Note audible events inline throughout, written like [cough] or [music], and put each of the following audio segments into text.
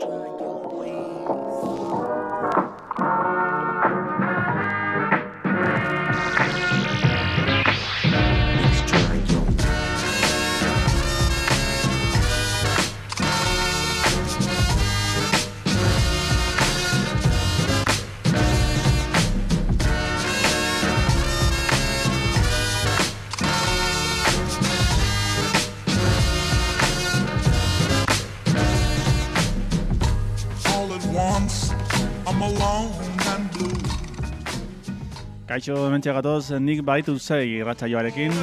Turn your way. Kaixo hementxe gatoz, nik baitu zei irratsaioarekin,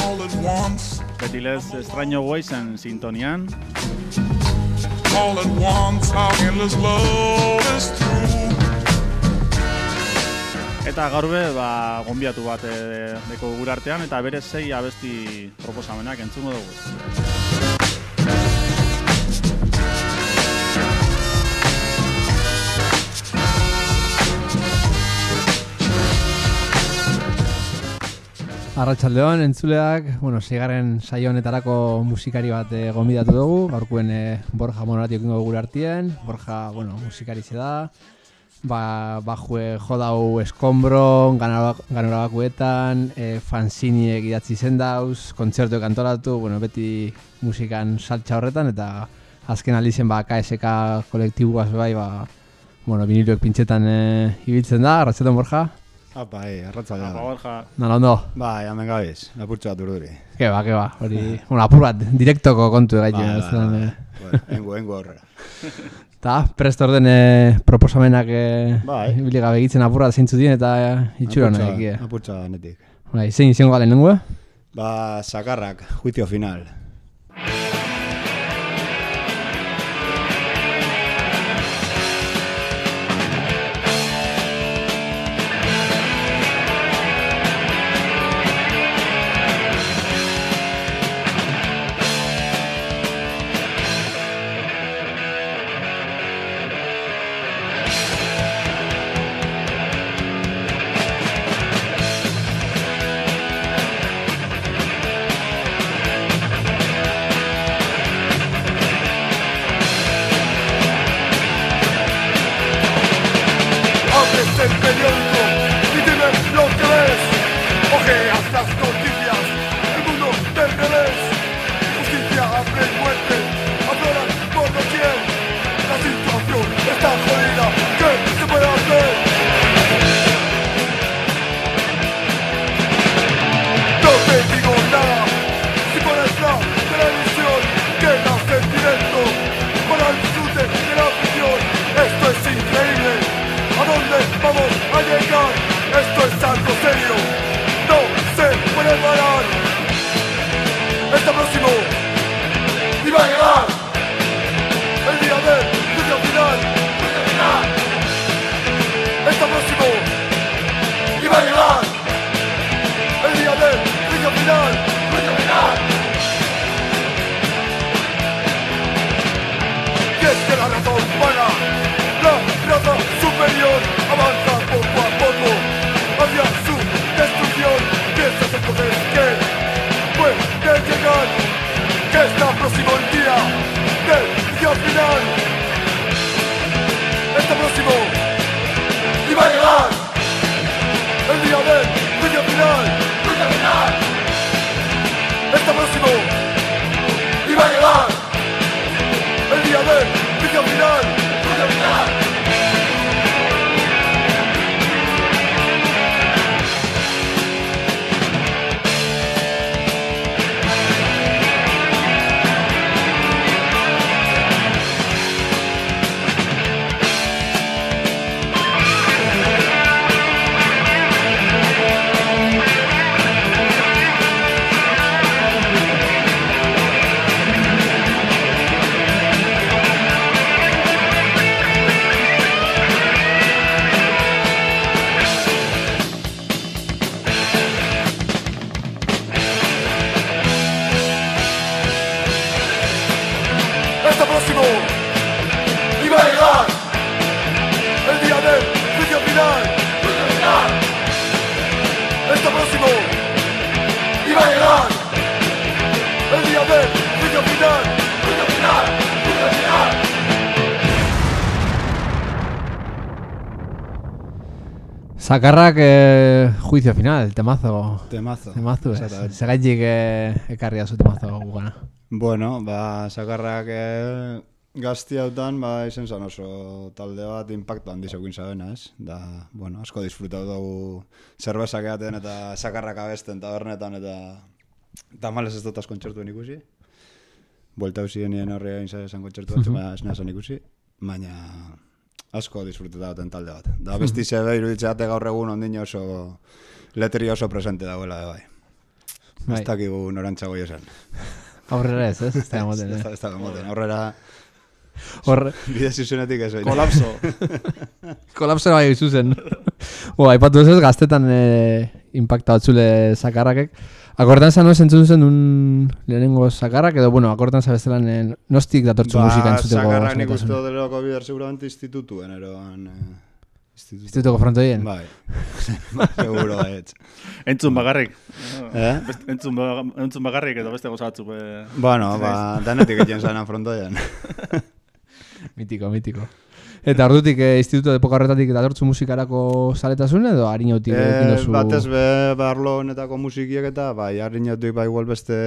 All at once, beti lez Extraño Waisen sintonian, all at once, love is eta gaur be, ba, gonbiatu bat e, deko gure artean, eta bere zei abesti proposamenak entzungo dugu. Arratsaldeon entzuleak, bueno, seigarren saio honetarako musikari bat e, gonbidatu dugu, gaurkuen e, Borja Monorati ekingo gure artien, Borja, bueno, musikari da, ba, bajue jodau eskombro, ganora bakuetan, e, fanziniek idatzi zendauz, kontzertuek antolatu, bueno, beti musikan saltza horretan, eta azken aldizen ba, KSK kolektibuaz bai, ba, bueno, viniluek pintxetan e, ibiltzen da, arratsaldeon Borja, Apa, eh, arratza Apa, Borja, nala ondo. Ba, hemen gabiz, lapurtxo bat urduri. Ke ba, ke ba, hori, bueno, apur bat, direktoko kontu gaitu. Ba, da, eh. Bueno, engo, engo horrela. [laughs] Ta, prest orden eh, proposamenak eh, Bai. ibili gabe egitzen apur bat zeintzu dien eta eh, itxura Apurtxo- nahi. Eh. Apurtxo netik. Bai, zein izango galen nengue? Ba, sakarrak, juicio final. Sakarrak eh, juicio final, temazo. Temazo. Temazo, ez. Exactamente. Segaitik eh, ekarri zu temazo gugana. Bueno, ba, sakarrak eh, gazti hautan, ba, izen zan oso talde bat impacto handi zeukin zabena, ez? Da, bueno, asko disfrutatu dugu zerbezak eaten eta sakarrak abesten tabernetan eta tamales ez dut az kontzertuen ikusi. Buelta hausi genien horre egin zan kontzertu batzu, baina ez ikusi. Baina asko disfrutatu duten talde bat. Da, besti zebe iruditzeate gaur egun ondino oso letri oso presente dagoela, bai. Bai. Ez dakigu norantzago esan. Aurrera ez, ez? Ez da [laughs] emoten, Ez eh? ez da emoten. Aurrera, Horre, [laughs] bide zuzenetik ez. baina. Kolapso. [laughs] kolapso bai zuzen. Bo, aipatu ez ez, gaztetan eh, impacta batzule sakarrakek. Akordan zan entzun zen un lehenengo sakarrak, edo, bueno, akordan zabestelan eh, nostik datortzu musika entzuteko. sakarrak nik zaletasun. uste dut delako bider seguramente institutuen, eroan... Eh, institutu. Institutoko frontoien. Bai. [laughs] Seguro, ez. Entzun bakarrik. Eh? Best- Entzun, ba- entzun bakarrik edo beste goza batzuk. eh, Bueno, ba, danetik egin zanan frontoian. [laughs] Mitiko, mitiko. Eta ordutik eh, instituto epoka horretatik datortzu musikarako saletasun edo harinautik eh, Eh, dozu... batez be, barlo honetako musikiek eta, bai, harrinotik bai igual beste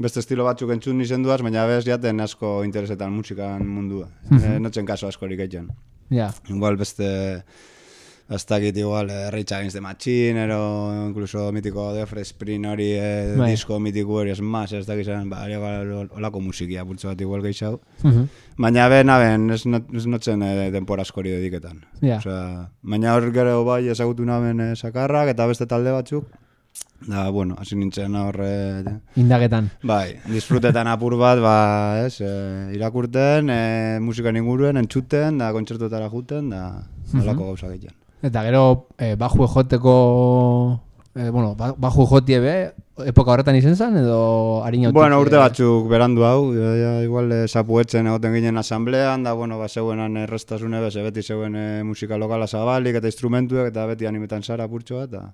beste estilo batzuk entzun izen duaz, baina bez jaten asko interesetan musikan mundua. eh, notzen kaso askorik egiten. Ja, Igual beste ez dakit igual eh, Rage Against the Machine, ero incluso mitiko The Spring hori eh, Bai. disko mitiko hori esmaz, ez dakit zen, ba, igual olako musikia pultzo bat igual gehiago. Mhm. Baina ben, aben, ez, not, ez notzen eh, denpora askori dediketan. Ja. Osea, baina hor gero bai ezagutu naben eh, sakarrak eta beste talde batzuk. Da, bueno, hasi nintzen horre... indagetan. Bai, disfrutetan apur bat, ba, ez, e, irakurten, e, musikan inguruen, entzuten, da, kontzertuetara juten, da, nolako gauza egiten. Eta gero eh, baju ejoteko... Eh, bueno, ba- baju ejotie be, epoka horretan izen zen, edo harinautik... Bueno, urte eh, batzuk berandu hau, ja, ja, igual e, sapuetzen egoten ginen asamblean, da, bueno, ba, zeuenan errestasune, beze, beti zeuen e, musika lokala zabalik eta instrumentuek, eta beti animetan zara purtsoa, eta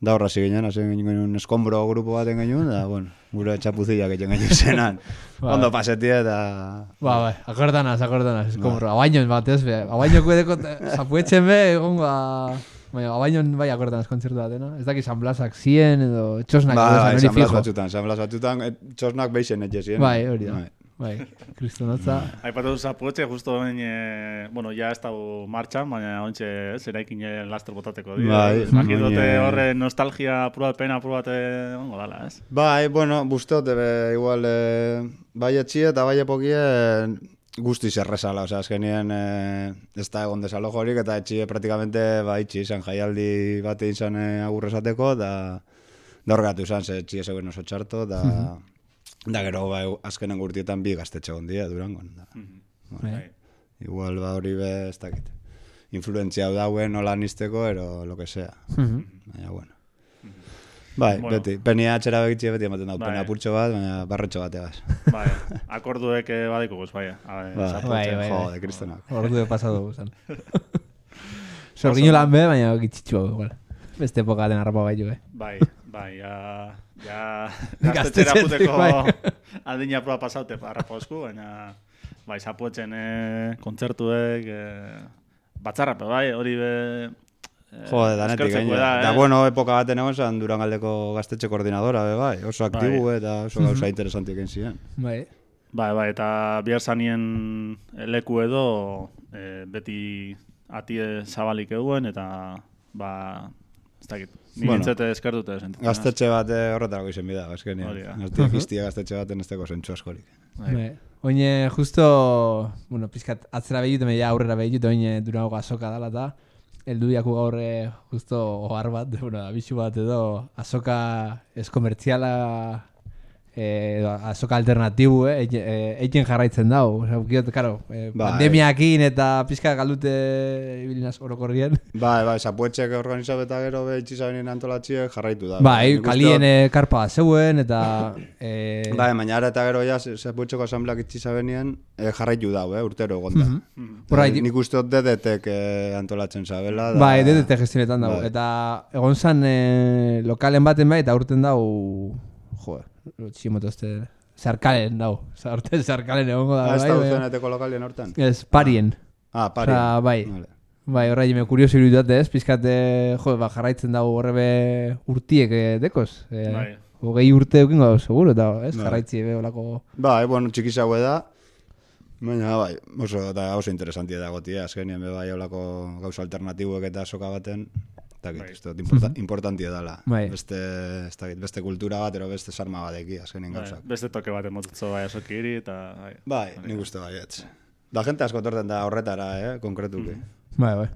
da horra hasi ginen, hasi ginen eskombro grupo baten genuen, da, bueno, gure txapuzillak egiten genuen zenan. [laughs] Ba. Ondo pasetie, eta... Ba, bai, akordanaz, akordanaz, ez komro, abainon batez be, abainon kuedeko zapuetzen be, egon ba... Baina, abainon bai akordanaz kontzertu bat, no? Ez daki San Blasak zien, edo txosnak Ba, bai, hori San Blas fijo. batzutan, San Blas batzutan, et, txosnak beixen etxe ziren. Bai, hori da. Bai. Bai, kristonotza. Aipatu zapuetxe, justo bain, e, bueno, ja ez dago martxan, baina ontxe, ez, eraikin eh, laster botateko dira. Bai, Makit dute horre nostalgia apur bat, pena apur bat, eh, ongo dala, ez? Bai, bueno, bustote, be, igual, e, bai etxie eta bai epokie guztiz errezala, osea, azkenien e, ez da egon desalojorik eta etxie praktikamente ba, itxi izan jaialdi bate izan e, agurrezateko, da, da horregatu izan, ze etxie zegoen oso txarto, da, da gero ba, azkenen gurtietan bi gaztetxe gondia Durangon. Da. Bai. Igual ba hori be, ez dakit. Influentzia dauen nola nisteko, ero lo que sea. Mhm. Baina, bueno. Bai, Bueno. beti. Penia atxera begitzi beti ematen dau. Bai. Pena purtxo bat, baina barretxo bateaz. Bai, akorduek eh, badiko guz, bai. Bai. Bai. Bai, bai, Jo, bai. de kristonak. Ordu de pasado guzan. [laughs] Sorgino lan be, baina gitxitxu hau, igual. Beste epoka den arrapa bai eh. Bai, bai, ja, ja, [laughs] gaztetxera juteko bai. [laughs] aldina proba pasaute parrapa osku, baina, bai, zapuetzen eh, kontzertuek, eh, batzarrape, bai, hori be... eh, Jo, danetik gaina. da, Da, eh? bueno, epoka baten egon zan Durangaldeko gaztetxe koordinadora, be, bai. Oso aktibu eta oso [laughs] gauza interesantik egin ziren. Bai. Bai, bai, eta bihar zanien leku edo e, beti atie zabalik eguen, eta, ba, ez dakit, ni Bueno, nintzete sentitzen. naiz. Gaztetxe bat eh, horretarako izen bida, azkenean. Hori da. Gaztiak iztia gaztetxe baten ez teko zentzu askorik. Bai. Bai. Oine, justo, bueno, pizkat atzera behitut, ja aurrera behitut, oine durago azoka dala eta, eldu diaku gaur eh, justo ohar bat, [laughs] bueno, abisu bat edo, azoka eskomertziala, eh, azoka alternatibu, eh, eiken- eh, jarraitzen dau. Osea, ukiot, karo, eh, Bai. pandemiakin eta pizka galdute ibilinaz orokorrien. [laughs] Bai, bai, zapuetxek organizatu eta gero be itxizabenien antolatxiek jarraitu da. Bai, uste kalien eh, karpa zeuen eta... [laughs] Eh, Bai, baina ara eta gero ja, zapuetxeko asambleak itxizabenien eh, jarraitu dau, eh, urtero egon da. Bai, Eh, nik uste dut dedetek eh, antolatzen zabela. Da, Bai, DDT gestionetan dago. Bai. Eta egon zan eh, lokalen baten bai, eta urten dau, jo, tximoto este, zarkalen dau. Osa, urten zarkalen egongo da. Ah, ez bai, da duzeneteko lokalien hortan? Ez, parien. Ah, pari. Osea, bai. Vale. Bai, horra jime kurioso iruditate ez, pizkat, eh, jo, ba, jarraitzen dago horrebe urtiek eh, dekoz. Eh, Bai. Hogei urte eukin gau, seguro, eta ez, Bai. jarraitzi ebe olako... Bai, bueno, txiki haue da. Baina, bai, oso, eta oso interesantia da gotia, azkenien bai olako gauza alternatibuek eta soka baten, eta Bai. ez dut, importa, importantia dela. Bai. Beste, ez dakit, beste kultura bat, ero beste sarma bateki, azkenien Bai, gauzak. beste toke bat emotutzo bai asokiri, eta... Bai, Bai, nik uste bai, etz. Da jente asko torten da horretara, eh, konkretuki. Bai, bai.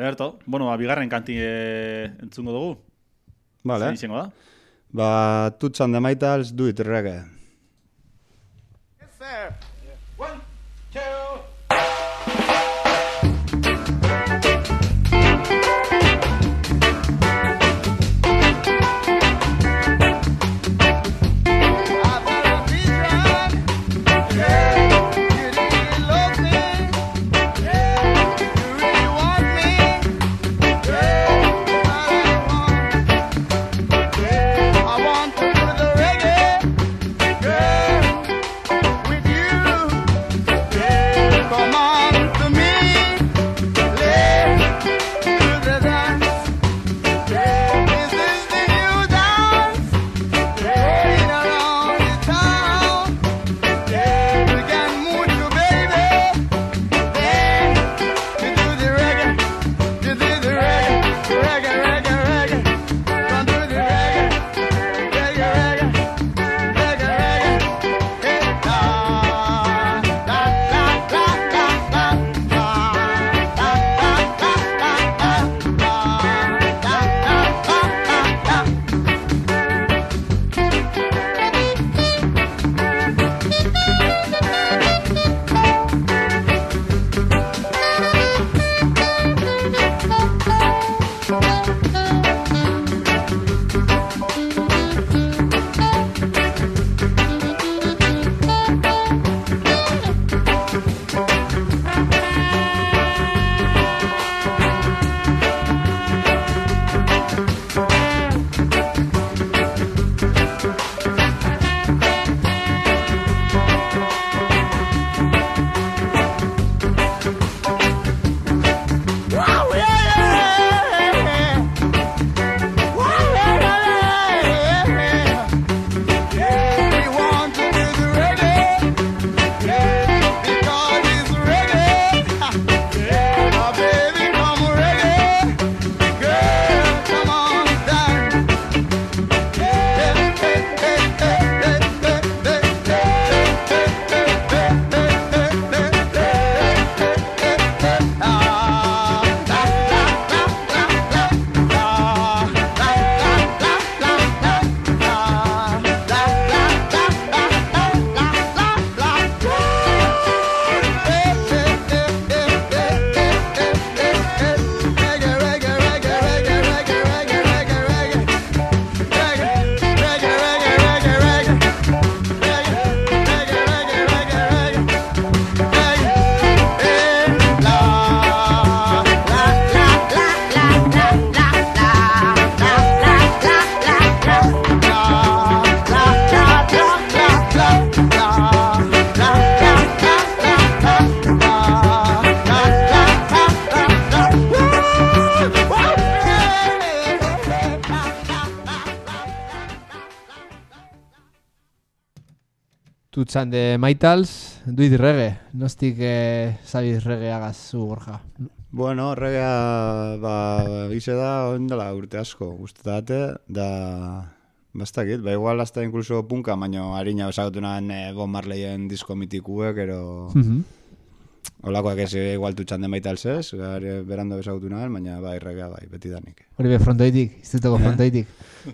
Ederto, bueno, ba, bigarren kanti e, entzungo dugu. Vale. Zein izango da? Ba, tutsan de maitals, do it reggae. Yes, sir. Tutzan de Maitals, duit reggae. Nostik eh, sabiz reggaeagaz zu, Borja. Bueno, regea, ba, gize da, ondela urte asko, guztetate, da, bastakit, ba, igual hasta incluso punka, baino harina besagotu nahen e, Bob Marleyen disko mitikuek, ero, Mhm. olakoak ez eh, igual tutxan den baita alzez, berando besagotu nahen, baina bai, regea bai, beti danik. Hori be frontoitik, iztuteko frontoitik.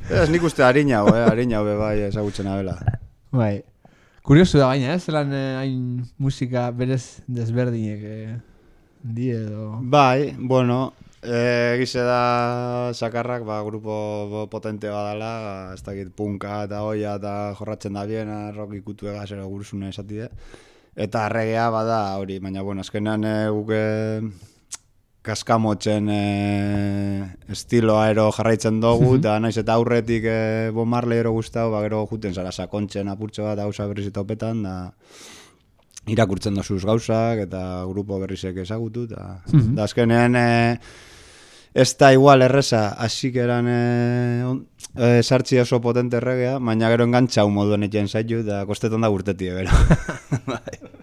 Ez nik uste harina, eh, harina bai ezagutzen abela. Bai. Kuriosu da gaina, ez? Zelan eh, hain musika berez desberdinek eh, di edo... Bai, bueno, e, gize da sakarrak, ba, grupo potente badala, ez dakit punka eta oia eta jorratzen da bien, rock ikutu egaz ero gurusune esatide. Eta regea bada hori, baina bueno, azkenean e, guke kaskamotzen e, estiloa ero jarraitzen dugu, eta naiz eta aurretik e, Bob Marley ero guztau, ba, gero juten zara sakontzen apurtxo bat hauza berriz eta opetan, da... irakurtzen dozuz gauzak eta grupo berrizek ezagutu eta da azkenean e, ez da igual erreza hasik eran e, on- e, sartzi oso potente regea, baina gero engantxau moduen etxen zaitu eta kostetan da urtetie bero. [laughs]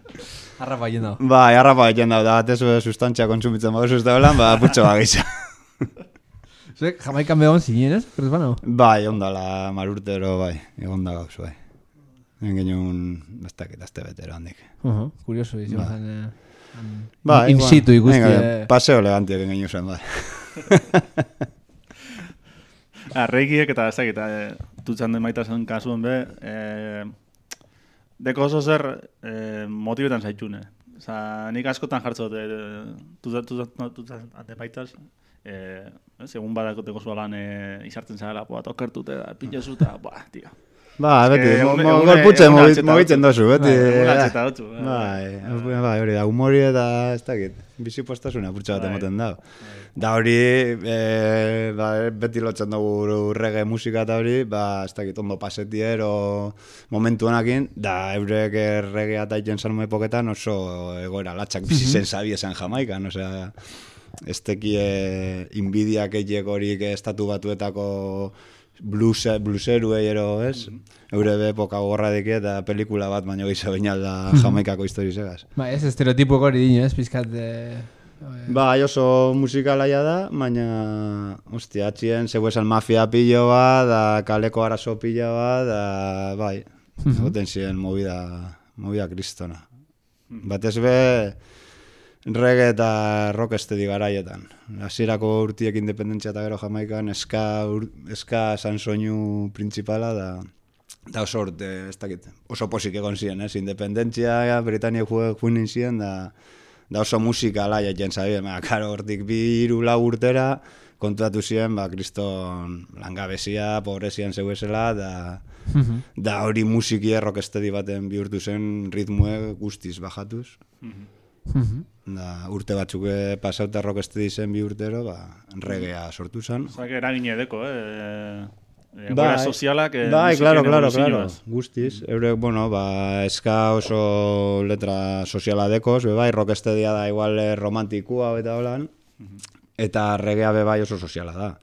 Arrapa jenda. bai, harrapa egiten da, da batez be sustantzia kontsumitzen bago sustabelan, ba, putxo bagisa. [laughs] Zuek, jamaikan behon zinen, ez? Kres bano? bai, ondala marurtero, bai, egon da gauz, bai. Egin genuen, ez dakit, azte betero handik. Uh -huh. Kurioso, izan Bai. zen... eh, Bai, in situ ikusti. venga, eh, paseo elegantiak egin genuen bai. [laughs] Arreikiek eta ez dakit, e, tutzan den baita zen kasuen be, e, deko oso zer e, motibetan zaitxune. Osa, nik askotan jartzot, e, tutzan, tutzan, tutzan ate baitaz, e, ez, egun badakoteko zualan e, izartzen zara, boa, tokertute da, pintezu eta, boa, tio. Ba, beti, Eh, mo- egun- mo- egun- gorputzen egun mogi- atxeta mogitzen dutzu. dozu, beti. Bai, eh, eh. Bai, bai, bai, hori da, humori eta ez dakit, bizi purtsa bat Bai. ematen da. Da hori, e, ba, beti lotzen dugu reggae musika eta hori, ba, ez dakit, ondo pasetier o momentu honakin, da eurek reggae eta iten salmo epoketan oso egoera latxak bizi zen sabi esan jamaikan, osea, ez tekie inbidiak eiek horik estatu batuetako blues, blueseruei ero, ez? Eure be epoka gogorra deke eta pelikula bat baino gehiago bainal da jamaikako historizegaz. Ba, ez estereotipo hori dino, ez? Pizkat... Eh, Bai, oso musikalaia da, baina, ostia, atxien, zeu esan mafia pilo bat, da kaleko arazo pila bat, da, bai, egoten ziren movida, movida kristona. Batez be, reggae eta rock estedi garaietan. Hasierako urtiek independentzia eta gero jamaikan, eska, ur, eska san soinu principala da, da oso urte, ez dakit, oso posik egon ziren, ez? Independentzia, Britania juin ziren, da, da oso musika alaia jen zabien, ba, karo, hortik bi hiru lau urtera, kontuatu ziren, ba, kriston langabezia, pobrezian zeuezela, da, da hori musiki errok estedi baten bihurtu zen ritmue guztiz bajatuz. Da, urte batzuk eh, pasauta rock estedi zen bi urtero, ba, regea sortu zen. Osa, que eragin edeko, eh? E, Bai. sozialak, eh, Bai, claro, claro, claro. Guztiz. Eurek, bueno, ba, eska oso letra soziala dekoz, bai, rock da igual eh, romantikua eta holan, eta regea be bai oso soziala da.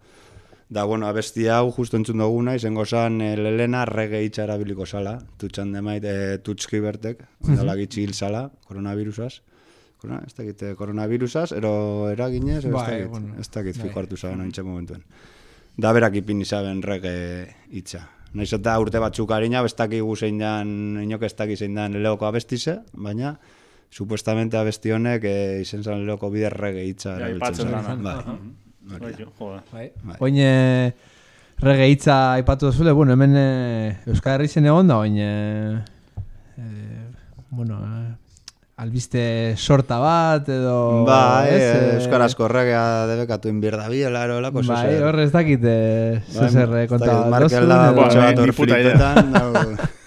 Da, bueno, abesti hau justo entzun duguna, izango zan eh, lelena rege hitza erabiliko zala, tutxan demait, e, tutski bertek, dala gitxi hil zala, koronavirusaz. Korona, ez dakit, eh, koronavirusaz, ero eraginez, ez Bai, dakit, bueno, ez dakit bai. fiko hartu zaben ointxe momentuen. Da berak ipini zaben rege hitza. Naiz eta urte batzuk harina, bestaki zein dan, inok ez daki zein dan leoko abestize, baina supuestamente abesti honek e, izen zan leoko bide rege hitza Ja, zuen. dana. Bai. Bai. Bai. Bai. Oin eh, rege hitza aipatu duzule, bueno, hemen eh, Euskal Herri zen egon da, oin eh, eh, bueno, eh, albiste sorta bat edo... Bai, ez, e, eh, euskarazko regea debekatu inbierda biela, ero lako Bai, hor ez dakit eh, Bai, zezer eh, konta Markel da, dozun, edo- gutxo bat hor flipetan, [laughs]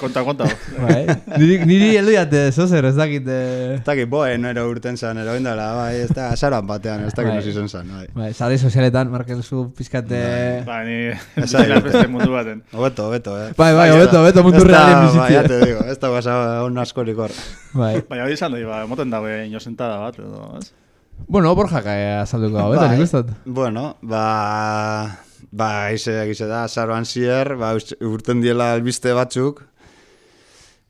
Konta, konta. Bai, niri, niri heldu jate, zozer, ez dakit... Eh, Ez dakit, boen, ero urten zan, ero indala, bai, ez da, azaroan batean, ez dakit Bai. nosi zen zan, bai. bai, sare sozialetan, Markel zu pizkate... Ba, ni bizila [laughs] dute. beste mundu baten. Hobeto, hobeto, eh. Bai, bai, hobeto, hobeto mundu Ez da, realen Bai, bizitzea. ya te digo, ez da guasa on askorik hor. Bai. Baina hori izan doi, ba, moten dago inozentada bat, edo, ez? Bueno, Borjak eh, azalduko hau, eta Bai. nik ustot. Bueno, ba... Ba, ize, gize da, azaroan zier, ba, urten diela albiste batzuk,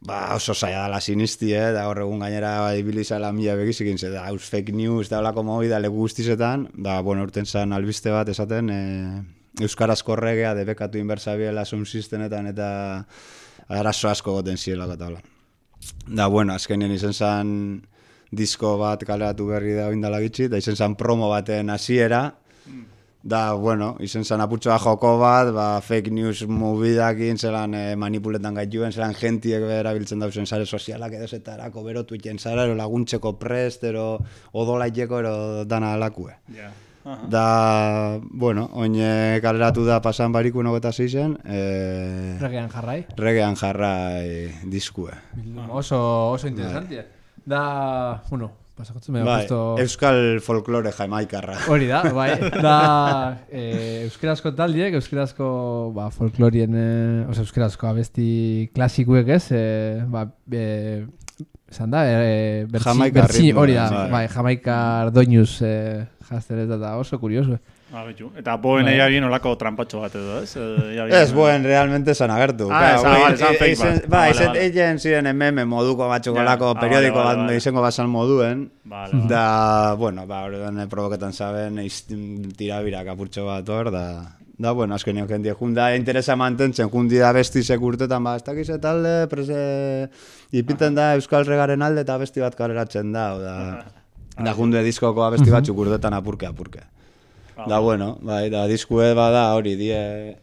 ba, oso zaila dala sinisti, eh, da hor egun gainera ba, ibili zala mila begizikin, ze da, aus fake news, da holako mobi, da leku guztizetan, da, bueno, urten zan albiste bat esaten, eh, Euskarazko regea debekatu inbersabiela sound systemetan eta arazo asko goten zielako eta. Da, bueno, azkenean izen zan disko bat kaleratu berri da oindala gitxi, da izen zan promo baten hasiera, Da, bueno, izen zan aputxoa joko bat, ba, fake news movidakin, zelan eh, manipuletan gaituen, zelan gentiek be erabiltzen dauzen sare sozialak edo zetarako, bero tuiten zara, ero laguntzeko prest, ero odolaiteko, ero dana alakue. Ja. Aha. Da, bueno, oin kaleratu da pasan barikun hogeta zeizen, eh, Regean jarrai. regean jarrai diskue. Oso, oso interesantia. Da, bueno, pasakotzen, Bai, justo... euskal folklore jamaikarra. [laughs] Hori da, bai. Da, e, euskerazko taldiek, euskerazko ba, folklorien, e, oza, euskerazko abesti klasikuek ez, e, ba, e, esan da, e, bertsi, bertsi, ritmoa, hori da, bai. bai, jamaikar doinuz e, jazten ez da, oso kurioso. Ah, betxu. Eta boen Bai. egia bien olako trampatxo bat edo, ez? Eh, [laughs] Ez, buen, realmente esan agertu. Ah, Claro, esan, bai, vale, esan e- fake izen- bat. Ba, vale. egin ziren MM moduko batzuk Ja, olako ah, periodiko vale, bat izango basan moduen. Vale, vale. Da, bueno, ba, horretan provoketan saben, eiz- tirabirak apurtxo bat hor, da, da, bueno, azkenio jendie junda, interesa mantentzen, jundi da besti sekurtetan, ba, ez dakize talde, prese, ipiten da Euskal Regaren alde eta besti bat kaleratzen da, o da, [laughs] da junde diskoko abesti batzuk urtetan apurke, apurke. Da, bueno, bai, da, diskue bada hori, die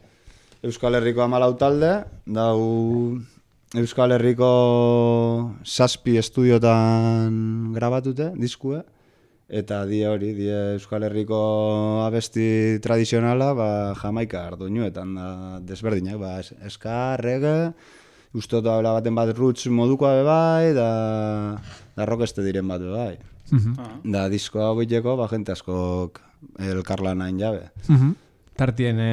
Euskal Herriko amalau talde, dau Euskal Herriko zazpi estudiotan grabatute, diskue, eta die hori, die Euskal Herriko abesti tradizionala, ba, jamaika arduinuetan da desberdinak, ba, es- eska, reggae, ustot habla baten bat roots modukoa be bai, da, da rockeste diren bat be bai. Ah. Da, disko hau biteko, ba, jente askok elkarlanain jabe. Mhm. Tartien e,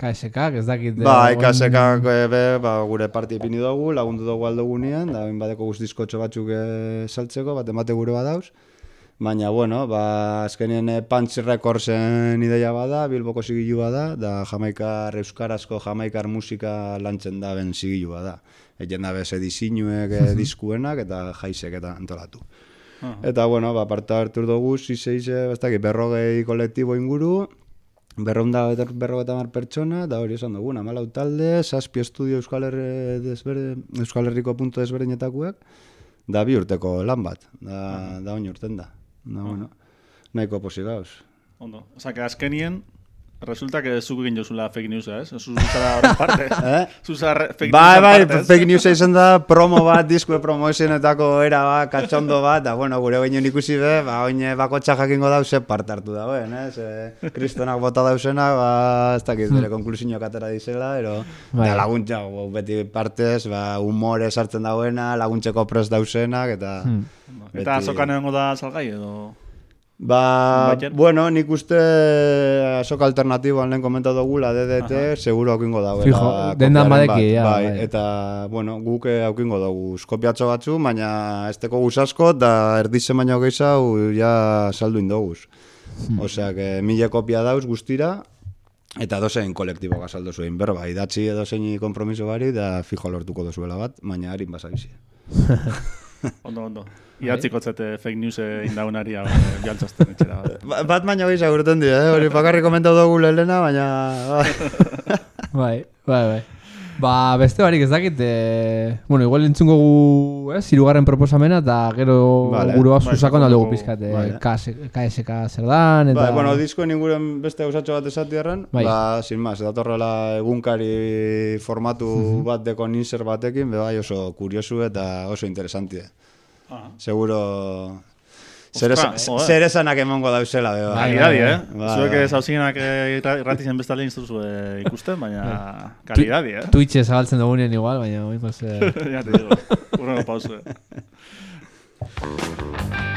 KSK, ez dakit... e, Ba, ikasekak eh, be, ba, gure parti ipini dugu, lagundu dugu aldogunean, da bain badeko guz diskotxo batzuk eh, saltzeko, bat emate gure badauz. Baina, bueno, ba, azkenien eh, Punch Recordsen ideia bada, Bilboko zigilu bada, da jamaikar euskarazko jamaikar musika lantzen da ben zigilu bada. Egen da bez edizinuek eh, diskuenak eta jaisek eta antolatu. Eta, bueno, ba, parte hartu dugu, zizeiz, ez dakit, berrogei kolektibo inguru, berrunda berrogeta mar pertsona, da hori esan dugun, amalau talde, zazpi estudio Euskal, Herri, desberde, Euskal Herriko punto desberdinetakoek, da bi urteko lan bat, da, da oin urten da. Da, bueno, nahiko posi gauz. Ondo. Que azkenien, resulta que zuk egin jozula fake news, ez? Zu zara horren parte. [laughs] Eh? Zu zara fake Bai, news bai, parte, ez? fake news izan da promo bat, diskue promozionetako era bat, katxondo bat, da, bueno, gure ginen ikusi be, ba, oin bakotxa jakingo dau ze parte hartu dauen, ez? E, kristonak bota dausenak, ba, ez dakit, bere konklusioak atera dizela, ero, Bai. da, laguntza, bo, beti partez, ba, humore sartzen dauena, laguntzeko prest dausenak, eta... Eta beti- azokan egongo da salgai edo... Ba, Baina- bueno, nik uste azoka alternatiboan lehen komentatu dugula DDT, seguro aukingo dago. Fijo, dendan badeki, ja, bai, bai. Eta, bueno, guk eh, aukingo dugu skopiatxo batzu, baina ez teko guz asko, da erdizen baino gehiago ja saldu indoguz. Hmm. Osea, que mila kopia dauz guztira, eta dozein kolektibo gazaldo zuen berba, idatzi edo zein kompromiso bari, da fijo lortuko dozuela bat, baina harin basabizi. [laughs] Ondo, ondo. Bai. Iatziko zete fake news indaunari hau eh, jaltzazten etxera. [laughs] Ba- Bat baino gehiago urten dira, eh? hori bakarrik komentatu dugu lehena, baina... [laughs] Bai, bai, bai. Ba, beste barik ez dakit, e, bueno, igual entzungo gu, ez, hirugarren proposamena, eta gero Vale. gure bat Bai, zuzakon aldugu sakoneko- pizkat, e, bai. KS, KSK zer dan, eta... Ba, bueno, diskoen inguren beste gauzatxo bat esatierren, Bai. ba, sin más, datorrela egunkari formatu bat deko ninzer batekin, be bai oso kuriosu eta oso Ah. Seguro... Zer, zer esanak emongo dauzela, be bai. Kalidadi, eh? Bai, Zuek bai. zauzienak irratizen bestalde instruzu ikusten, baina kalidadi, eh? Twitche zabaltzen dugunean igual, baina oingoz... E, [laughs] ya te digo. Urrego pausu. [laughs]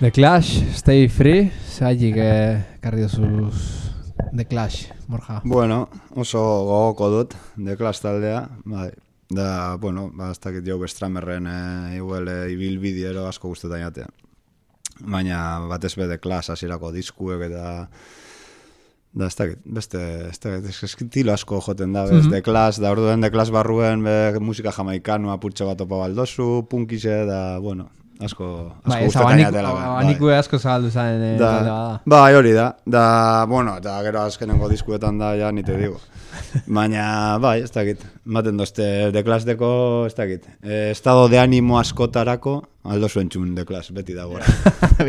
The Clash, Stay Free, zaitik eh, karri duzuz The Clash, Borja. Bueno, oso gogoko dut, de klas taldea, bai. Da, bueno, ba, ez dakit jau bestramerren e, igual e, ibilbidiero asko guztetan jatea. Baina batez be de klas hasierako diskuek eta Da, ez dakit, beste, ez dakit, estilo asko joten da, bez, de klas, da orduen de klas barruen, be, musika jamaikanu apurtxo bat opa baldozu, punkixe, da, bueno, asko, asko Bai, jatela, bai. abaniku asko zabaldu zen. Eh, Da, da, da. bai, hori da. Da, bueno, eta gero azkenengo diskuetan da, ja, nite digo. [laughs] Baina, bai, ez dakit. Maten dozte, de klasdeko, ez dakit. Eh, estado de ánimo askotarako, aldo zuen txun de klas, beti dago. [laughs]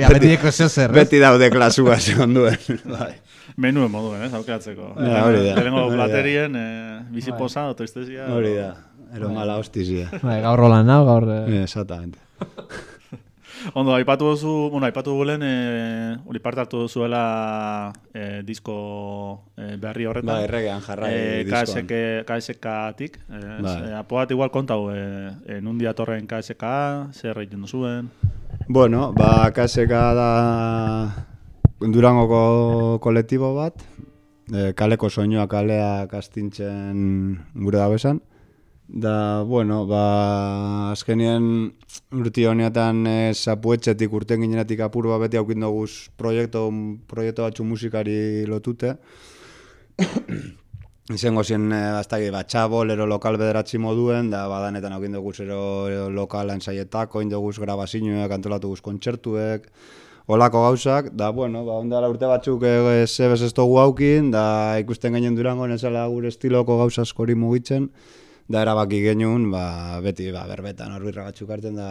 Ja, beti deko zeo zer, beti daude klasua segon duen. [laughs] bai. Menuen moduen, ez, aukeratzeko. Ja, hori da. Lehenengo da. platerien, eh, bizi posa, otoiztezia. Hori da. Ero mala hostizia. Bai, gaur rolan nau, gaur... Eh, Exactamente. Ondo, aipatu duzu, bueno, aipatu gulen, eh, hori parte hartu duzuela eh, disko eh, berri horretan. Bai, erregean jarrai eh, diskoan. KSK, KSK-tik. Bai. eh, apoat igual kontau, eh, eh, nundi atorren KSK, zer egiten duzuen. Bueno, ba, kaseka da Durangoko kolektibo bat, e, kaleko soinua kalea kastintzen gure da besan. Da, bueno, ba, azkenien urti honetan e, zapuetxetik urten ginenetik apur bat beti haukin doguz proiektu, proiektu batzu musikari lotute. [coughs] Izango zen, e, baztagi, batxabo, lero lokal bederatzi moduen, da badanetan haukin doguz ero lokala ensaietako, indoguz grabazinuek, antolatu guz kontzertuek, olako gauzak, da, bueno, ba, ondara urte batzuk e, zebez ez dugu haukin, da ikusten gainen durango nezala gure estiloko gauza askori mugitzen, da erabaki genuen, ba, beti, ba, berbetan orbirra batzuk hartzen da,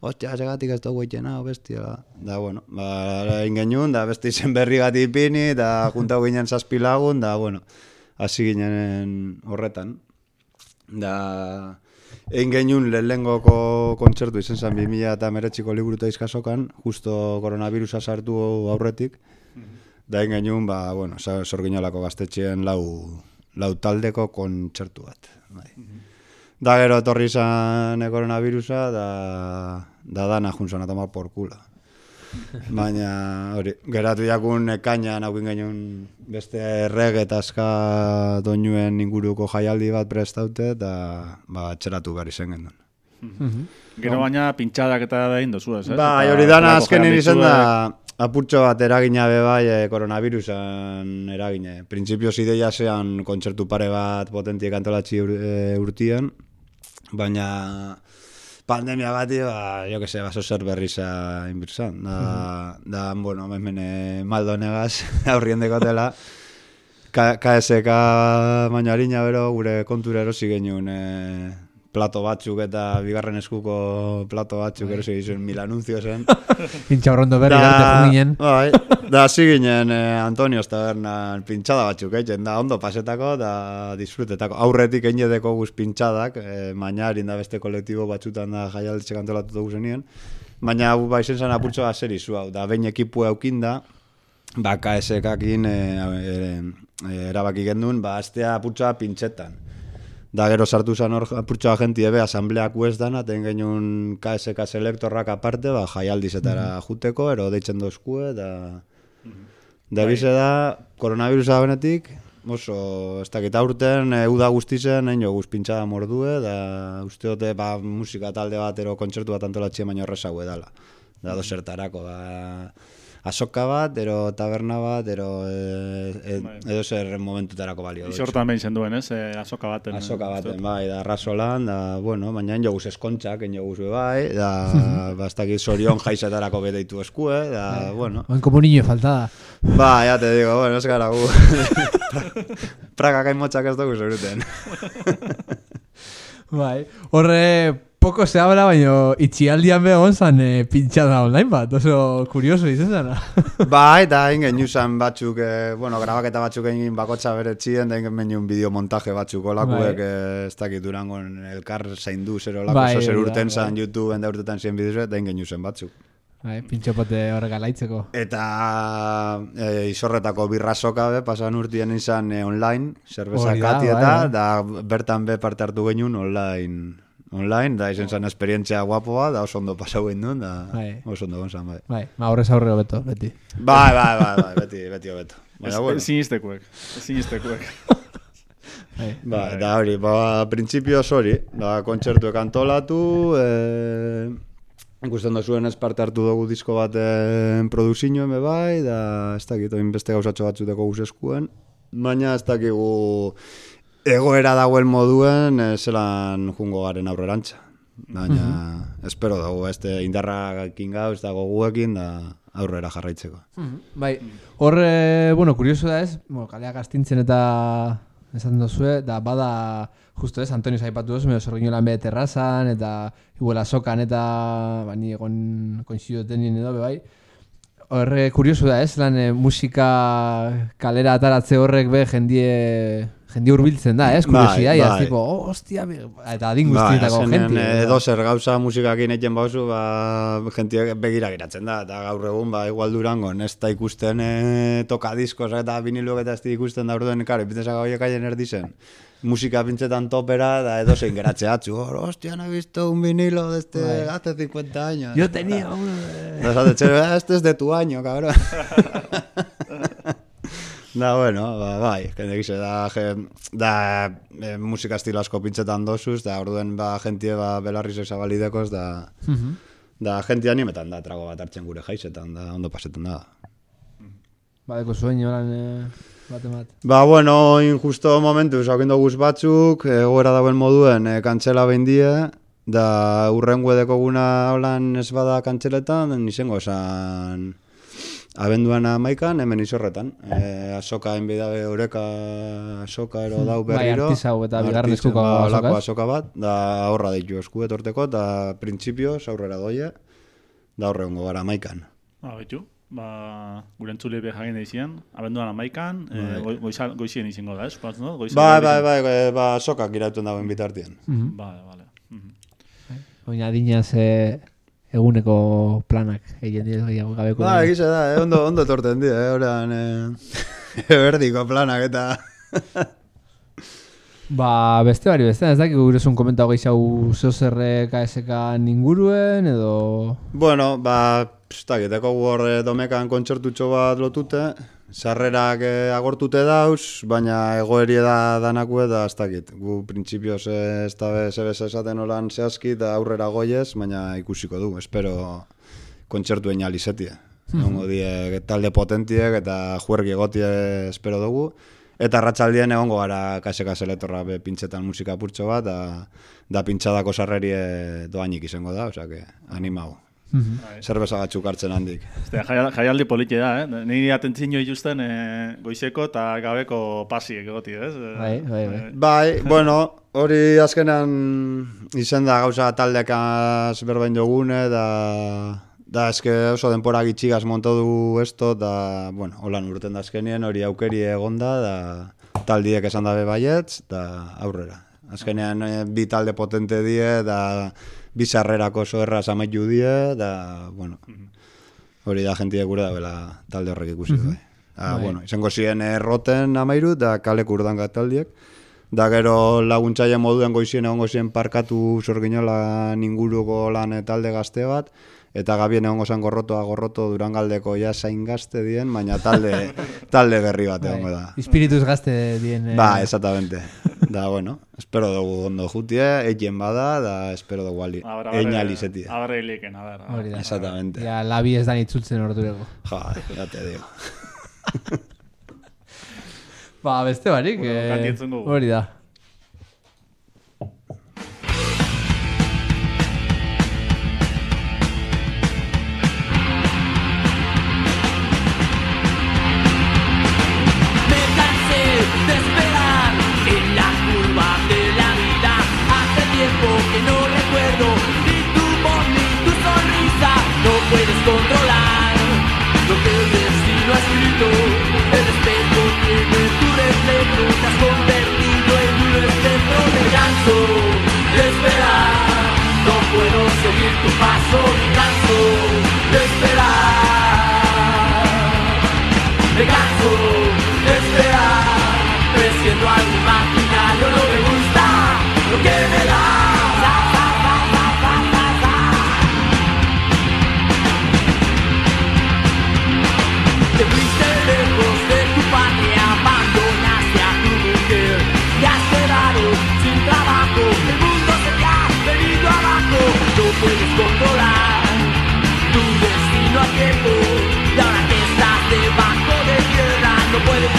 ostia, segatik ez dugu hau, bestia, da, bueno, ba, genuen, da, beste izen berri bat ipini, da, juntau ginen zazpi lagun, da, bueno, hasi ginen horretan. Da, egin genuen lehenengoko kontzertu izen zen 2000 eta meretxiko liburu eta izkasokan, justo koronavirusa sartu aurretik, da egin genuen, ba, bueno, sorginolako gaztetxeen lau, lau taldeko kontzertu bat. Bai. Da gero etorri izan koronavirusa, da, da dana junzan a tomar por. Baina, hori, geratu jakun ekainan haukin genuen beste errege eta aska doinuen inguruko jaialdi bat prestaute, eta ba, txeratu behar izen genuen. Gero baina pintxadak eta behin dozu ez, ez? Eta hori dana azkenin izan da, apurtxo bat eragina be bai e, koronavirusan eragine. Printzipioz ideia zean kontzertu pare bat potentiek antolatzi ur, e, urtien, baina pandemia bati, ba, jo que se, baso zer berriza inbirzan. Da, da, bueno, hemen e, maldo negaz, [laughs] aurrien dekotela, KSK baina harina bero gure kontura erosi genuen e, plato batzuk eta bigarren eskuko plato batzuk erosi gizuen mil anunzio zen. [laughs] Pintxa horrondo berri, jun ginen. bai, da hasi ginen eh, Antonioz tabernan pintxada batzuk egiten, da ondo pasetako, da disfrutetako. Aurretik einedeko guz pintxadak, eh, mainarin da beste kolektibo batzutan da jaialdetxe kantolatu dugu zenien. Baina hau bai zen apurtxo azeri zu hau, da behin ekipu eukin da, ba KSK-akin e, e, erabaki gendun, ba astea apurtxoa pintxetan. Da gero sartu zan hor apurtxo agenti ebe asambleak uez dana, ten genuen KSK selektorrak aparte, ba, jaialdizetara juteko, ero deitzen dozkue, da... Da egize da, koronavirusa benetik, oso, ez dakit aurten, e, uda guztizen, egin jo guz pintxada mordue, da uste dute, ba, musika talde bat, ero kontzertu bat antolatxe baino errezago edala. Da, dozertarako, ba, asoka bat, ero taberna bat, ero e, e, Bai. edo zer momentutarako balio. dut. Isortan behin zenduen, ez? Eh, azoka baten. eh, uste baten, bai, da rasolan, da, bueno, baina joguz eskontzak, joguz be [laughs] bai, da, bastakit zorion jaizetarako bedeitu eskue, da, bueno. Oen como niño faltada. Ba, ya te digo, bueno, ez gara gu. [laughs] Pragak hain ez dugu zeruten. Bai. Horre, poco se habla, baina itxialdian begon zan e, pintxada online bat. Oso kurioso izan zana. [laughs] Ba, eta ingen usan batzuk, eh, bueno, grabaketa batzuk egin bakotxa bere txien, da ingen menun bideo montaje batzuk olakuek, eh, ez dakit durangon elkar zaindu zer olako Bai, bai, zer da, urten bai. zan YouTubeen da urtetan ziren bideoz, da ingen usen batzuk. Bai, pintxopote horrek alaitzeko. Eta e, izorretako birrasoka be, pasan urtien izan e, online, zerbeza kati bai, eta, bai. da bertan be parte hartu genuen online, online, da izan zen esperientzia guapoa, da oso ondo pasau ginduen, da Bai. oso ondo gonzan, bai. Bai, ma horrez aurre hobeto, beti. Bai, bai, bai, bai, beti, beti hobeto. Baina, bueno. Ezinistekuek. Ezinistekuek. [laughs] Bai. Ba, da hori, ba, printzipioz hori, da, kontzertuek antolatu, e, ikusten da zuen ez parte hartu dugu disko baten produzioen be bai, da, ez dakit, oin beste gauzatxo batzuteko guz eskuen, baina ez dakigu egoera dagoen moduen e, zelan jungo garen aurrerantza. Baina, espero dugu, este indarrakin gauz dago guekin, da aurrera jarraitzeko. Bai, horre, bueno, kurioso da ez, bueno, kaleak astintzen eta esan dozue, da bada, justo ez, Antonio zaipatu duzu, medio zorginolan be terrazan, eta iguela sokan eta, bani egon koinzidoten nien edo, bai. Horre, kurioso da ez, lan eh, musika kalera ataratze horrek be jendie, jendie urbiltzen da, Bai, kuriosidad, bai. tipo, oh, hostia, eta adin guztietako azkenean, jenti. eh, edo zer gauza musikakin egiten bauzu, ba, jentia begira geratzen da, eta gaur egun, ba, igual durangon, ez da ikusten e, tokadiskos eta viniluk eta ez ikusten da orduen, karo, ipintzen horiek aien erdizen. Musika pintzetan topera, da edo zein geratzea atzu, hor, hostia, no he visto un vinilo de este Bai. hace 50 años. Yo tenía uno de... "Che, este es de tu año, cabrón. [laughs] da, bueno, ba, bai, jende da, je, da e, musika estilo asko pintzetan dosuz, da, orduen, ba, jentie, ba, belarrizek zabalidekoz, da, da, jentia animetan da, trago bat hartzen gure jaizetan, da, ondo pasetan da. Badeko sueño lan, eh, bate bat. Ba, bueno, injusto momentu, saukin dugu batzuk, egoera dauen moduen, e, kantzela behin die, da urrengo edekoguna holan ez bada kantzeletan, izango esan abenduan amaikan, hemen izorretan. E, asoka enbidabe oreka asoka ero dau Bai, berriro. artisau eta bigarren eskuko ba, ez? asoka bat, da horra ditu esku etorteko, eta printzipioz aurrera doie, da horre hongo gara amaikan. Ba, betu. Ba, gure entzule be jagin izien, abenduan amaikan, eh, goi- goiza, goizien izango da, ez? Suposatzen dut, goizien Bai, izango- bai, bai, e, ba, sokak irauten dagoen bitartien. Vale, vale. Mhm. Oina adinaz eh, eguneko planak egin dira gehiago gabeko. Ba, egize da, eh? ondo, ondo etorten dira, eh? oran, eh? [laughs] berdiko planak eta... [laughs] Ba, beste bari beste, ez dakik gure zuen komentau gehiago zeozerre KSK inguruen edo... Bueno, ba, pstakiteko hor eh, domekan kontzertutxo bat lotute, sarrerak eh, agortute dauz, baina egoerie da danakue da ez dakit. Gu printzipioz ez da bez esaten olan zehazki eta aurrera goiez, baina ikusiko du, espero kontzertuen alizetie. Egongo die talde potentiek eta juergi egotie espero dugu. Eta ratxaldien egongo gara kaseka seletorra be pintxetan musika purtxo bat, da, da pintxadako sarrerie doainik izango da, osea que animau. Zerbeza batzuk hartzen handik. Este, jaial- jaialdi politia da, eh? Niri atentzio ikusten eh, goizeko eta gabeko pasiek egoti, ez? Eh, Bai, bai, bai. eh, Bai, bueno, hori azkenan izen da gauza taldekaz berbain dugune, da, da eske oso denpora gitxigaz monto du esto, da, bueno, holan urten da azkenien hori aukeri egonda, da taldiek esan dabe baietz, da aurrera. Azkenean eh, bi talde potente die, da bi sarrerako oso erraz amaitu die, da, bueno, hori da jentie gure da bela talde horrek ikusi bai. Ah, Bai. bueno, izango ziren erroten amairu, da kalek urdangat taldiek. Da gero laguntzaile moduen goizien egongo ziren parkatu zorginola inguruko lan eh, talde gazte bat, eta gabien egongo zen gorrotoa gorroto durangaldeko ja zain gazte dien, baina talde, [laughs] talde berri bat egongo da. Espiritus gazte dien... eh, Ba, exactamente. Da, bueno, espero dugu ondo jutie, egin bada, da espero dugu ali. Egin alizetia. a ver, eileken, a ver. a ver. Hori da. Exactamente. Ja, labi ez da itzultzen ordureko. Ja, ya te digo. [laughs] Ba, beste barik. Bueno, eh. Hori da. Tiempo que no recuerdo ni tu voz ni tu sonrisa. No puedes controlar lo que el destino ha escrito. El espejo tiene tu reflejo. Te has convertido en un espectro. Me canso de esperar. No puedo seguir tu paso. Me canso de esperar. Me canso puedes controlar tu destino a tiempo. Y ahora que estás debajo de tierra no puedes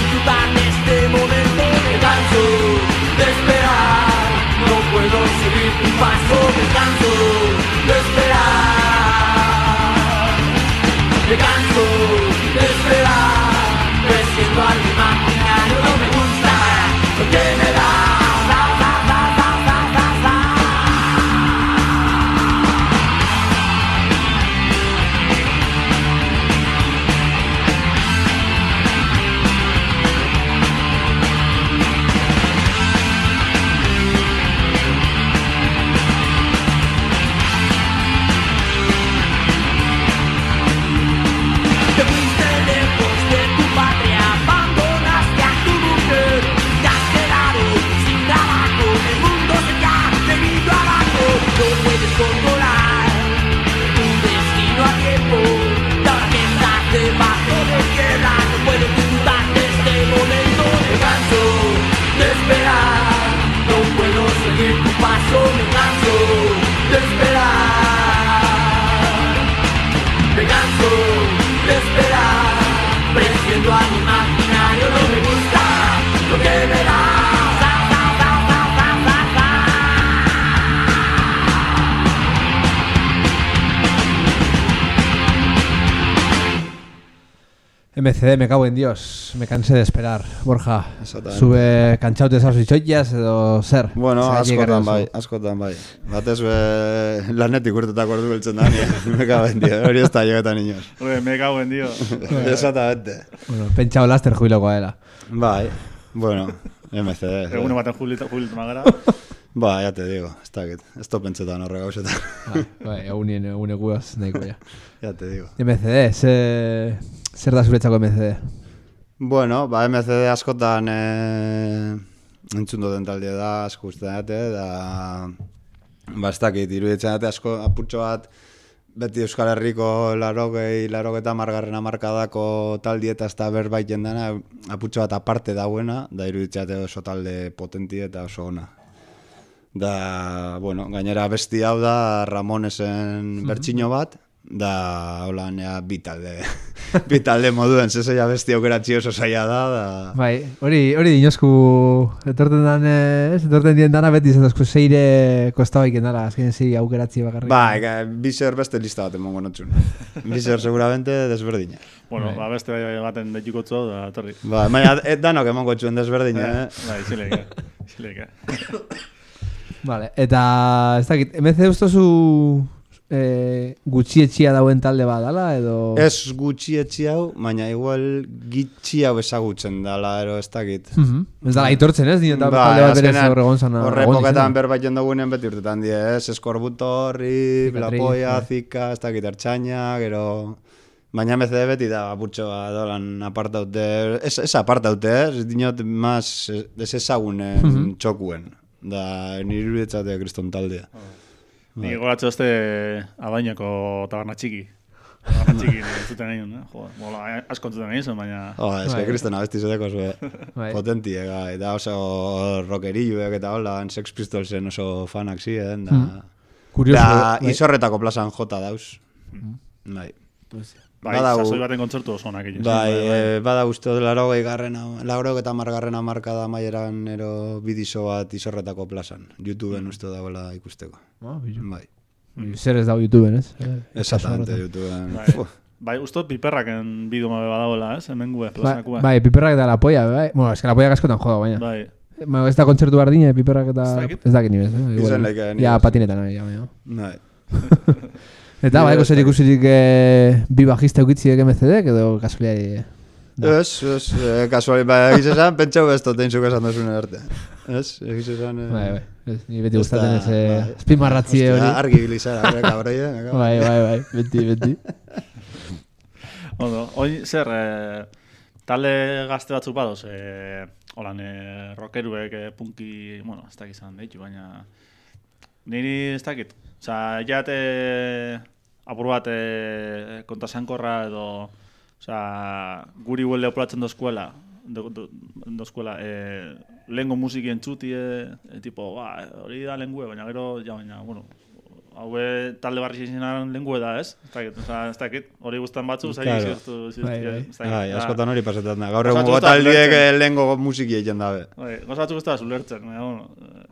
me cago en Dios. Me cansé de esperar. Borja, zube kantxaute zauz itxoiaz edo zer? Bueno, askotan bai, askotan bai. Batez be, lanetik urtetako ordu beltzen da, [laughs] me caben, tío. Hori ez da inoz. Hombre, me cago en Dio. [laughs] Exactamente. Bueno, pentsao laster jubilokoa dela. Bai, bueno, MCD. Egun baten jubilita jubilita magara. [laughs] Ba, ya te digo, ez dakit. Ez to pentsetan horre gauzetan. Bai, bai, egunien egun eguaz nahiko ja. ya te digo. MCD, ze, zer da zuretzako MCD? Bueno, ba, MCD askotan eh, entzun duten talde da, asko uste dute, da, ba, ez dakit, iruditzen dute asko apurtxo bat, beti Euskal Herriko larogei, larogeta margarren amarkadako taldi eta ez da berbait jendana, apurtxo bat aparte dauena, da iruditzen dute oso talde potenti eta oso ona. Da, bueno, gainera besti hau da Ramonesen bertsino bat, da, hola, nea, bi talde, [laughs] bi talde moduen, zezoia besti aukeratzi oso zaila da, da... Bai, hori, hori dinosku, etorten dan, eh, ez, etorten dien dana beti zatozko zeire kostaba dara, azken zei aukeratzi bakarrik. Ba, eka, bizer beste lista bat emongo notxun. [laughs] bizer seguramente desberdina. Bueno, ba, beste baten detikotzu da, torri. Ba, baina et danok emongo txuen desberdina, eh? Bai, xileke. [laughs] Xileke. Vale, eta ez dakit, MC ustozu eh, gutxietxia dauen talde bat dala, edo... Ez gutxi etxi hau, baina igual gitxi hau ezagutzen dala, ero ez dakit. Mhm. Ez dala aitortzen, ez? Dino, Ba, talde bat berez azkenean, hor egon zana. Horre egon epoketan izena. berbait jendogunen beti urtetan die, ez? Eskorbuto Zikatri, lapoia, bai. zika, ez dakit ertxaina, gero... Baina MCD beti da apurtxo dolan apartaute, ez, ez apartaute, ez dinot mas, ez ezagunen Mhm. txokuen. Da, nire iruditzate kriston taldea. Ni goratze este abainako taberna txiki. [laughs] Txikin, entzuten egin, eh? Jo, bola, asko entzuten egin zen, baina... Oh, ez que Bai. abesti zedeko zue. Bai. Da oso rockerilluek eta hola, Sex Pistolsen oso fanak ziren. Da, Kurioso. da bai. izorretako plazan jota dauz. Bai. Bai, Badau- sasoi baten kontzertu oso onak egin. Bai, zen, eh, bada uste dut laro garrena, laro eta margarrena marka da maieran ero bidizo bat izorretako plazan. Youtubeen uste dagoela ikusteko. Ah. Bai. Zer ez dago YouTubeen, ez? Eh, Exactamente, horretan. Youtubeen. Bai, bai uste dut piperraken bideo mabe badagoela, ez? Hemen gue, Bai, plazanakua. bai, piperrak eta la polla, bai. Bueno, es que la polla askotan joda, baina. Bai, Ba, ez da kontzertu bardina, piperrak eta... Ez dakit. Ez dakit nire, eh? Laike nire, Ja, ez. patinetan, bai, ja, baina. Bai. [laughs] Eta, bai, Nire zer ikusirik eh, bi bajista eukitziek MCD, edo kasualiai... Da. Ez, ez, eh, kasuali, ba, egiz esan, pentsau ez totein zuk esan duzune arte. Ez, egiz esan... Eh, Bai, bai. Ni beti gustatzen ez eh, bai. azpimarratzie Hostia, hori. Argi bilizara, eh, [laughs] kabroia. Bai, bai, bai, beti, beti. [laughs] ondo. Oin, zer, eh, talde gazte batzuk badoz, eh, holan, eh, rockeruek, eh, punki, bueno, ez dakit izan deitu, baina... Niri ez dakit. Osa, jate apur bat eh, kontasankorra edo... Osa, guri huele operatzen dozkuela, do, do, dozkuela, eh, lehengo musiki entzuti, eh, eh, tipo, ba, hori da lengue, baina gero, ja, baina, bueno, haue talde barri zizinan lengue da, ez? Ez dakit, oza, ez dakit, hori guztan batzu, zai Claro. zirtu, zirtu, Bai, bai. Bai, askotan hori pasetan da. Gaur egun taldiek lehengo musiki egiten dabe. Bai, gauza batzuk ez da ulertzen, baina, bueno,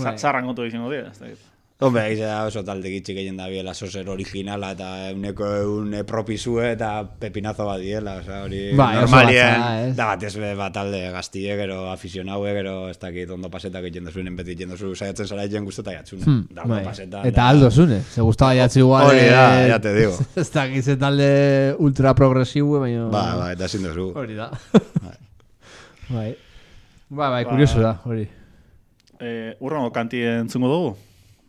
Bai. zarran kontu izango dira, ez dakit. Hombre, egiz da oso talde gitxik egin da biela soser originala eta euneko eun propizue eta pepinazo bat diela, oza, hori oso normalien, batza, da bat ez be, bat talde gaztiek, gero afizionaue, gero ez dakit ondo pasetak egiten duzuen, beti egiten duzu, saiatzen zara egiten guztetak jatzune. Hmm, da, bai. pasetan, Eta da- aldo zune, se gustaba jatzi igual... Hori da, eh, ya te digo. [laughs] Ez dakit ze talde ultra progresiue, baina... Ba, ba, eta ezin duzu. Hori da. bai. [laughs] Ba, bai, kurioso da, hori. Eh, urrengo kanti entzungo dugu?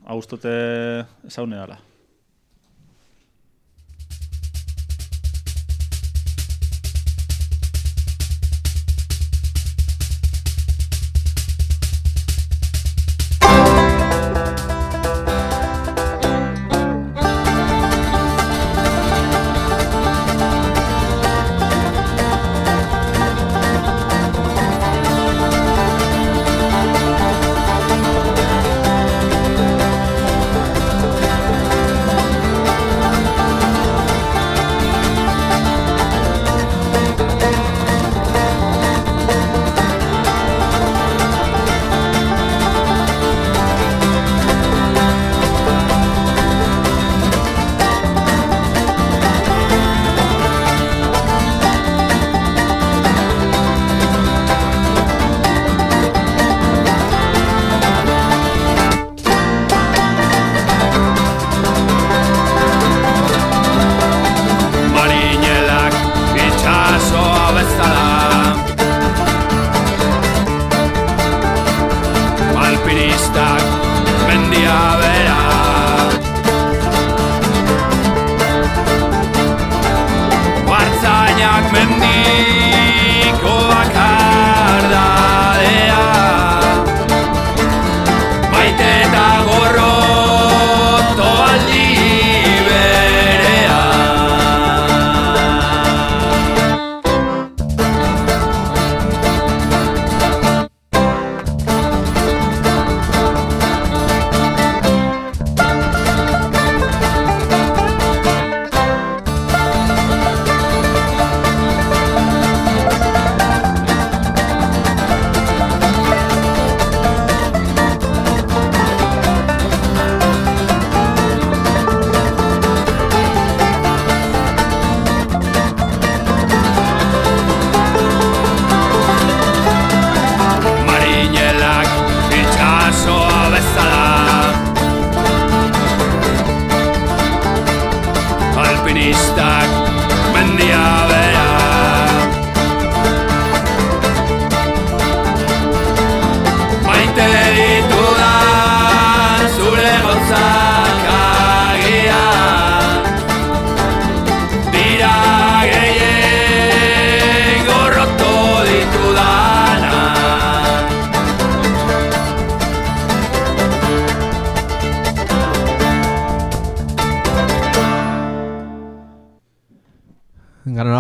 Augustote ezaune dala.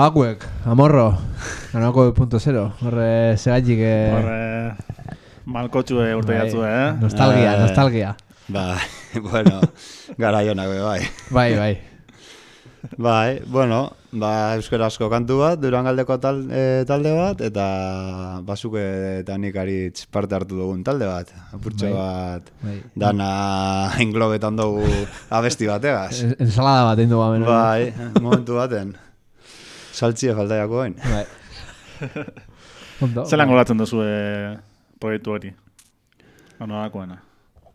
Ganolakuek, amorro, ganolakuek.0, horre segatik, eh, Horre, malkotxue urte bai, jatzu, eh? Nostalgia, Eh. nostalgia. Ba, [laughs] bueno, garaionak be, bai. Bai, bai. Bai, bueno, ba, euskarazko kantu bat, durangaldeko tal, e, talde bat, eta basuke eta nik aritz parte hartu dugun talde bat. Apurtxo Bai. bat, Bai. dana englobetan dugu abesti bategaz. En- Ensalada bat egin dugu. Bai, momentu baten. Saltzie faltaiako hain. Bai. Zelan golatzen duzu eh, proiektu hori? Onolakoena.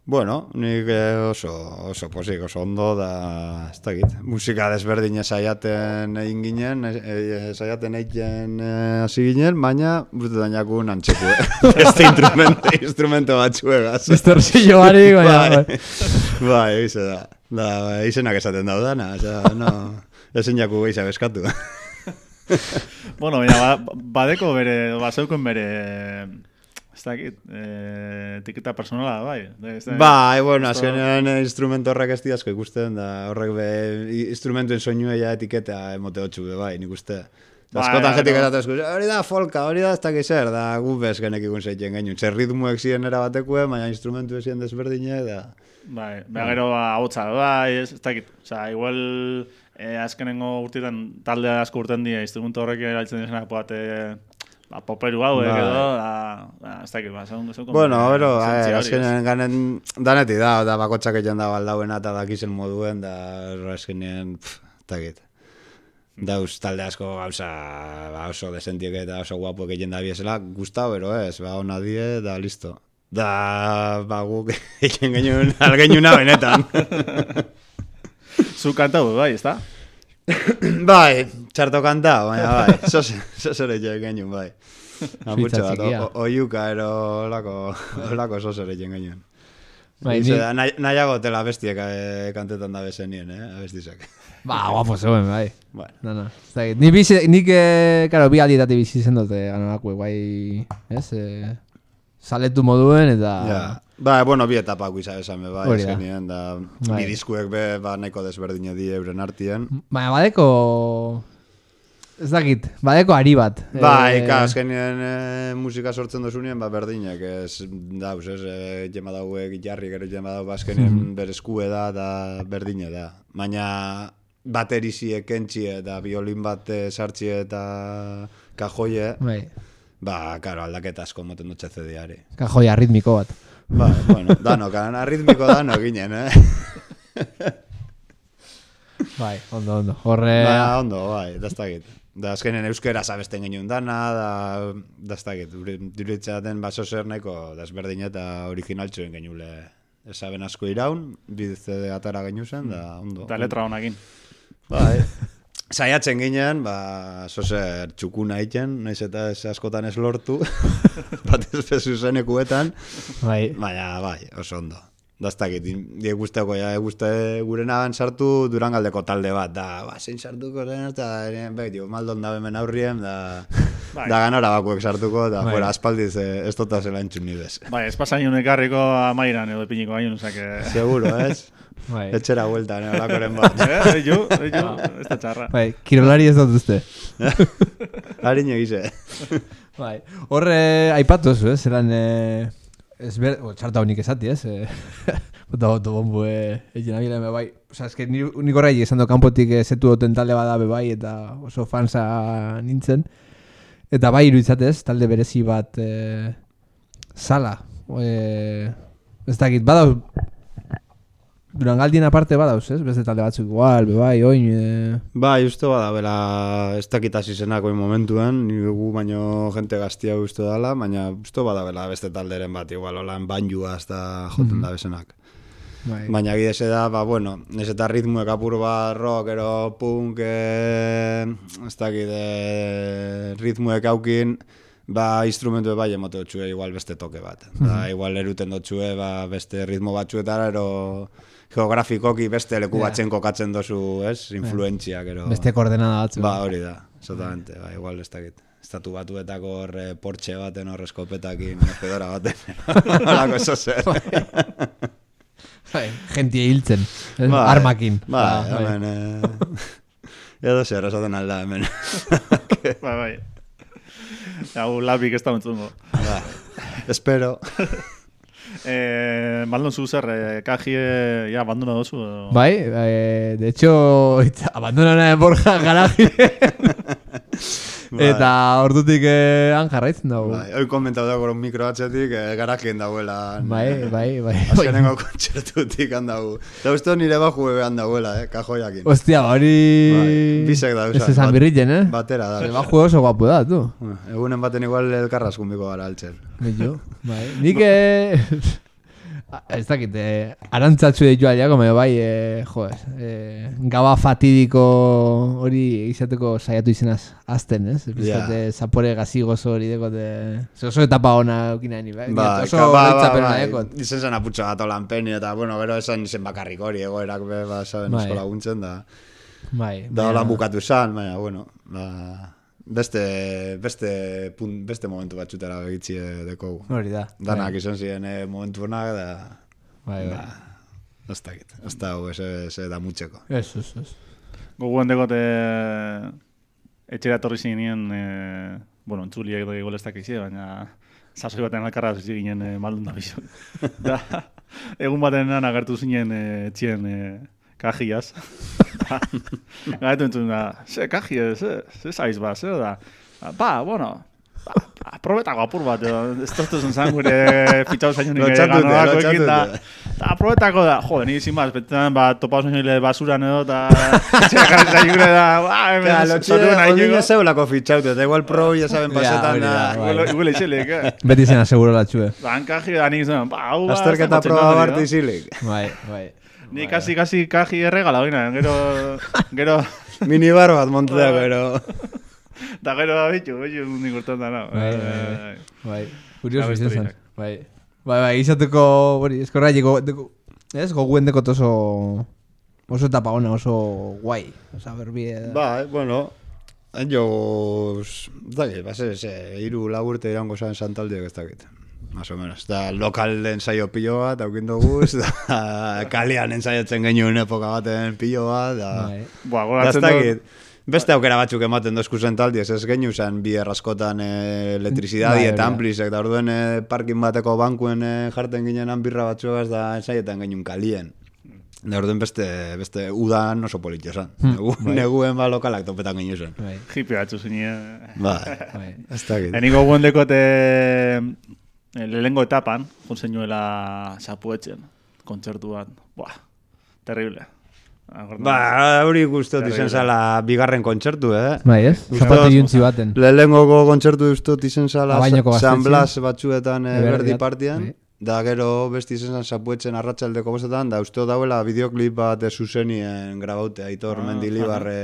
Bueno, nik eh, oso, oso posik, oso ondo da, ez dakit, musika desberdin saiaten egin ginen, e, e, saiaten egin eh, hasi ginen, baina urte dainakun antxeku, eh? [laughs] Beste instrumento, instrumento batzuegaz. Distorsillo barik, baina. Bai, bai. bai, egize da. Da, izenak esaten daudana, osea, no, ezin jaku gehiza beskatu. [laughs] Bueno, baina, ba, badeko bere, bazeuken bere, ez dakit, eh, etiketa personala, bai. Bai, bueno, azkenean eh, instrumento horrek ez diazko ikusten, da horrek be, instrumentuen soinua ja etiketa emote hotxu be, bai, nik uste. Da, Bai, askotan bai, jetik no. esatezko, hori da folka, hori da ez dakiz zer, da gu bez genek ikun zeiten genuen. Zer ritmuek ziren era batekue, baina instrumentu ezien desberdine, da... Bai, beha gero ba, hotza, bai, ez, ez dakit. Osa, igual, eh, azkenengo urtetan talde asko urten dira, instrumento horrek erabiltzen dira bat, eh, ba, poperu hau, Bai. edo, da, da, ez dakit, ba, segun, segun, Bueno, hori, azkenean ganen daneti da, da bakotxak egin da baldauena eta dakizen moduen, da azkenean, ez dakit. Dauz talde asko gauza ba, oso desentiek eta oso guapo egiten da biesela, gustau, bero ez, ba, ona die, da listo. Da, ba, guk [laughs] egin genuen, algenuna benetan. [laughs] [laughs] Zu kantau, bai, ez da? [coughs] bai, txarto kanta, baina bai, [laughs] sosere egin genuen, bai. Apurtxo bat, oiuka, ero, olako, [laughs] olako sosere egin genuen. Bai, Bai, ni- da, nahi, nahiago tela bestiek eh, kantetan da bezenien, eh, abestizak. Ba, guapo zegoen, bai. Bueno, No, no. Ez dakit. Ni bizi, nik, eh, karo, bi aldietati bizi zen dute ganolakue, bai, ez? Eh, saletu moduen eta... ja. Ba, bueno, bi etapak guiza be, bai, da. eskenien, da, Bai. bi diskuek be, ba, nahiko desberdine di euren artien. Baina badeko... Ez dakit, badeko ari bat. Bai, Eh, ka, azkenien eh, musika sortzen dozunien, ba, berdinek, ez, dauz, ez, eh, jema dauek, jarri gero jema dau, ba, azkenien bereskue da, da, berdine da. Baina, baterizie kentxie, eta biolin bat sartxie eta kajoie, Bai, ba, karo, aldaketa asko moten dutxe zediari. kajoia ritmiko bat. Ba, bueno, dano, kan, arritmiko dano ginen, eh? Bai, ondo, ondo. Horre... Ba, ondo, bai, da ez dakit. Da, azkenen euskera zabesten genuen dana, da, da ez dakit. Duritzaten baso zer nahiko, da ezberdin eta originaltxoen genule. Esaben asko iraun, bidze atara genu zen, da, ondo. Eta letra honakin. Bai. Saiatzen ginen, ba, zozer txukuna egiten, naiz eta ez askotan ez lortu, [laughs] batez bezu zenekuetan, Bai, Baina, bai, oso ondo. Da ez dakit, die guzteko, ja, guzte gurenagan sartu durangaldeko talde bat, da, ba, zein sartuko zen, eta, bai, dio, maldon da hemen aurrien, da, [laughs] Bai. da ganora bakuek sartuko, da, Bai. fuera, aspaldiz, eh, ez tota zela entzun nidez. Bai, ez pasain ekarriko amairan edo epiniko osake... Seguro, ez? [laughs] bai. Etxera buelta, ne, olakoren bat. [laughs] Eh, jo, jo, ez da txarra. Bai, kirolari ez dut uste. [laughs] Harin egize. [laughs] Bai, horre aipatu zu, ez? Eran, eh, ez ber, o, txarta honik esati, ez? Eh, Bota boto bombu, eh, egin abila, bai. Osa, eske, ni, nik horrei esan do kanpotik eh, zetu duten talde bada be bai, eta oso fansa nintzen. Eta bai, iruditzatez, talde berezi bat eh, sala. Eh, ez dakit, badau, Durangaldien aparte badauz, ez? Beste talde batzuk igual, bai, oin... Eh, Bai, uste bada, bela, ez dakit hasi zenako momentuan, ni gu baino jente gaztia uste dala, baina uste bada, bela, beste talderen bat, igual, holan banjua da joten da bezenak. bai. Baina gidese da, ba, bueno, ez eta ritmuek apur bat rock, ero punk, eh, ez dakit, eh, ritmuek aukin, ba, instrumentu bai emote dutxue igual beste toke bat. Ba, igual eruten dutxue, ba, beste ritmo batzuetara, ero geografikoki beste leku batzen kokatzen dozu, ez, influentziak, ero... Beste koordenada batzu. Ba, hori da, exactamente, ba, igual ez dakit. Estatu batuetako hor eh, Porsche baten hor eskopetakin, [laughs] fedora baten. [laughs] Holako eso zer. Bai, jentie hiltzen? Bai, armakin. Bai, Ah, hemen, eh, [laughs] Edo zer esaten alda hemen. Bai, bai. Hau labik ez da entzungo. Ba, espero. Eh, Maldon zu zer, eh, kaji eh, ja, abandona dozu. edo? Bai, eh, de hecho, [laughs] abandona Borja garaje. Eta ordutik eh, han jarraitzen dugu. Bai, hoi komentau dago mikro atzetik, eh, garakien dagoela. Bai, [laughs] bai, bai. Azkenengo kontzertutik handagu. Da uste nire baju behan dagoela, eh, kajoiakin. Ostia, hori... Bai, bisek da, Ez esan birritzen, eh? Batera da. Se bajo oso guapo da, tu. Egunen baten igual elkarrazkun biko gara altzen. Bello, [laughs] bai. Nik, eh... [laughs] Ez dakit, eh, arantzatzu ditu aliako, me bai, eh, jo, eh, gaba fatidiko hori izateko saiatu izenaz azten, ez? Ja. Yeah. zapore gazigozo hori dekot, eh, ze oso etapa ona eukina ni, bai? Ba, oso ba, ba, bai. dekot. Izen zen aputxo bat olan peni, eta, bueno, gero esan izen bakarrik hori, egoerak be, ba, saben Bai. laguntzen, da, Bai, da holan bukatu zan, baina, bueno, ba, beste, beste, pun, beste momentu batxutera begitzi deko. Hori da. Danak bai. izan ziren eh, momentu honak, da, Bai, bai. ba, ez dakit, ez da, ese, ese da mutxeko. Ez, ez, ez. Gogoan dekote etxera etorri zinien, e, bueno, entzuliek da igual ez dakizie, baina sasoi baten alkarra zizi ginen e, maldun da bizo. [laughs] da, egun baten agertu zinen e, etxien e, kajiaz. Gaitu entzun da, ze kaji, ze, ze zaiz ba, ze da. Ba, bueno, ba, ba, probetako apur bat, edo, ez tortuzun zan gure fitxau zaino Lotxatute, ganoako ekin da. Ta probetako da, jo, ni sin más, betan ba topau zaino basuran edo, ta txekan zaigure da, ba, hemen lotxide, zoruen odin aineko. zeulako fitxaute, eta igual pro ya saben pasetan da. Igual- eixelek, eh? Beti zen aseguro latxue. Ba, hankaji da nik zen, ba, hau ba, Azterketa ez proba barte izilik. Bai, bai. Ni kasi, kasi kaji erregala gina, gero, [laughs] gero, Minibar bat montuta gero. da gero da bitu, bitu nik urtan da, no. Bai, bai, Bai, kurioso izan zen. historiak. Bai. Bai, bai, izateko, hori, eskorra deko, ez, goguen dekot oso, oso etapa ona, oso guai. Osa, berbie da. Ba, eh, bueno, jo, ez dakit, ba, ze, ze, iru laburte irango zan santaldiak ez dakit. Más o menos. Da, lokal ensaio pilo bat, aukin duguz, da, [laughs] kalian ensaiatzen genuen epoka baten pilo bat, da, Bai. Boa, da ez gogatzen dut. Beste aukera batzuk ematen dozku zentaldiez, ez genu zen bi erraskotan e, elektrizidadi Bai, eta da. amplisek, da orduen e, parkin bateko bankuen e, jarten ginen birra batzuegaz da ensaietan genuen kalien. Da orduen beste, beste udan oso politxo zen. Negu, neguen ba lokalak topetan ginen zen. Bai, hippie batzu zinen. Ba, bai. ez dakit. Eniko guen dekote lehengo etapan, junzeinuela xapuetzen, kontzertuan. Buah, terrible. Ba, hori guztot izan zala bigarren kontzertu, eh? Bai, ez? Zapatu juntzi baten. Lehenengoko kontzertu ustot izan zala Abainoko San. Blas batzuetan e, Eberdiat, berdi partian. bai. Da gero besti izan zapuetzen arratsaldeko bostetan, da uste dauela videoklip bat e, zuzenien grabaute, aitor Ah, mendilibarre,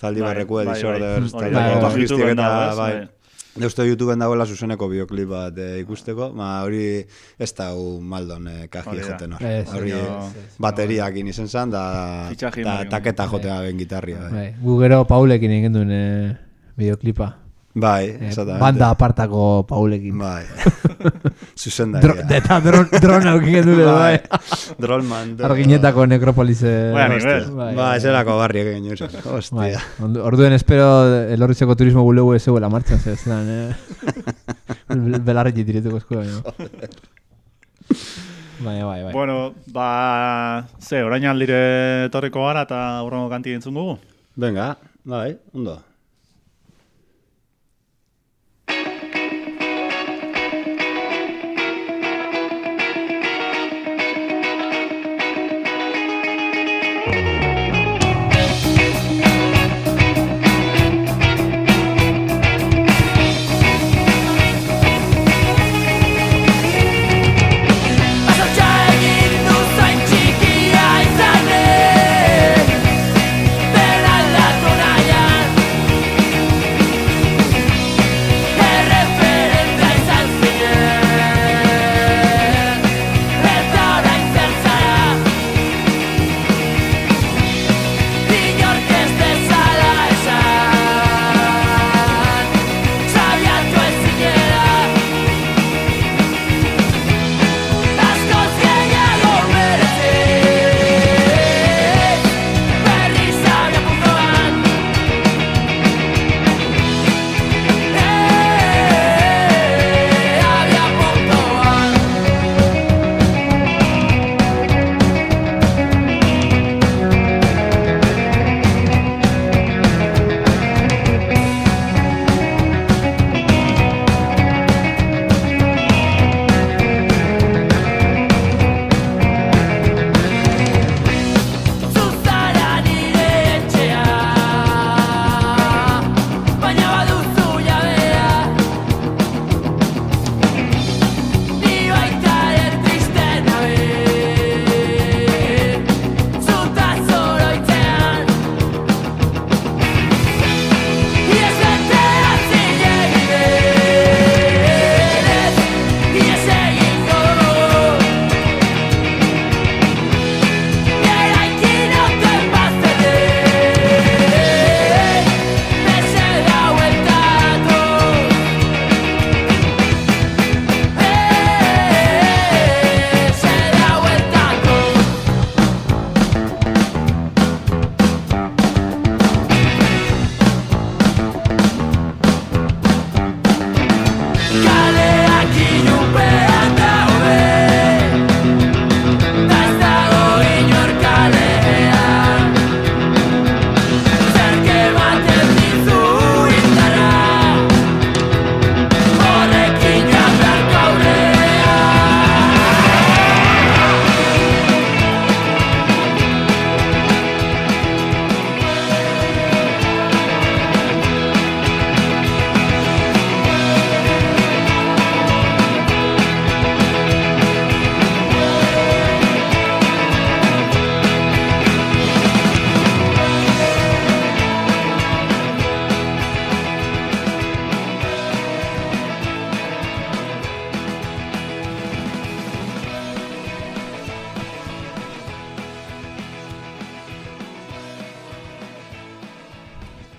zaldibarreko Bai, bai, edisorder, bai. Taldeko bai, bajistik YouTubeen bai. Bai. Dagoela zuzeneko videoklip bat e, ikusteko, ma hori ez da hu maldon e, kaji joten hor. Hori bateriakin izan zen, da, ematen. taketa jotea ben gitarria. Bai, Bai, gu gero Paulekin egin duen eh, videoklipa. bai Eh, banda apartako Paulekin. Bai. [laughs] Dro, Zuzendaria. eta dron, drona eukin duen, bai. Drolman. Arginetako nekropolize. Bai, nivel. Ba, eserako barri egin. Bai, Hostia. Ordu- orduen espero elorritzeko turismo bulegu ez zegoela martxan, ze zelan, eh? [laughs] Belarri diretuko esko, baina. Bai, bai, bai. Bueno, ba, ze, orain aldire etorriko gara eta aurrengo kanti entzun dugu? Venga, bai, ondo.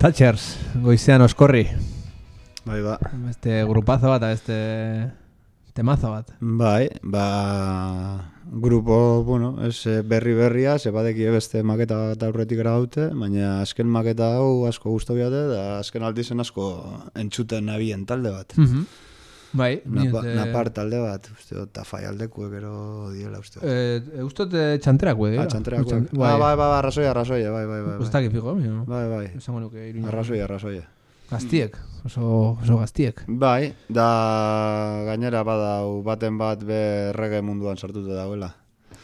Thatchers, goizean oskorri. Bai, ba. Beste grupazo bat, eta beste temazo bat. Bai, ba, grupo, bueno, ez eh, berri berria, ze badeki beste maketa bat aurretik gara baina azken maketa hau asko guztu biate, da azken aldizen asko entzuten nabien talde bat. Bai, Napa, ez, eh, Napar talde bat, uste dut, tafai aldekuek ero diela, uste dut. Eh, ustot eh, txanterak dira. Ah, txantreak. Txan- Bai, bai, bai, bai, arrazoia, arrazoia, bai, bai, bai. Bai, dakit fijo, mio. bai, bai. Esango nuke iruña. arrazoia, arrazoia. Gaztiek, oso, oso gaztiek. Bai, da gainera badau baten bat be reggae munduan sartuta dauela.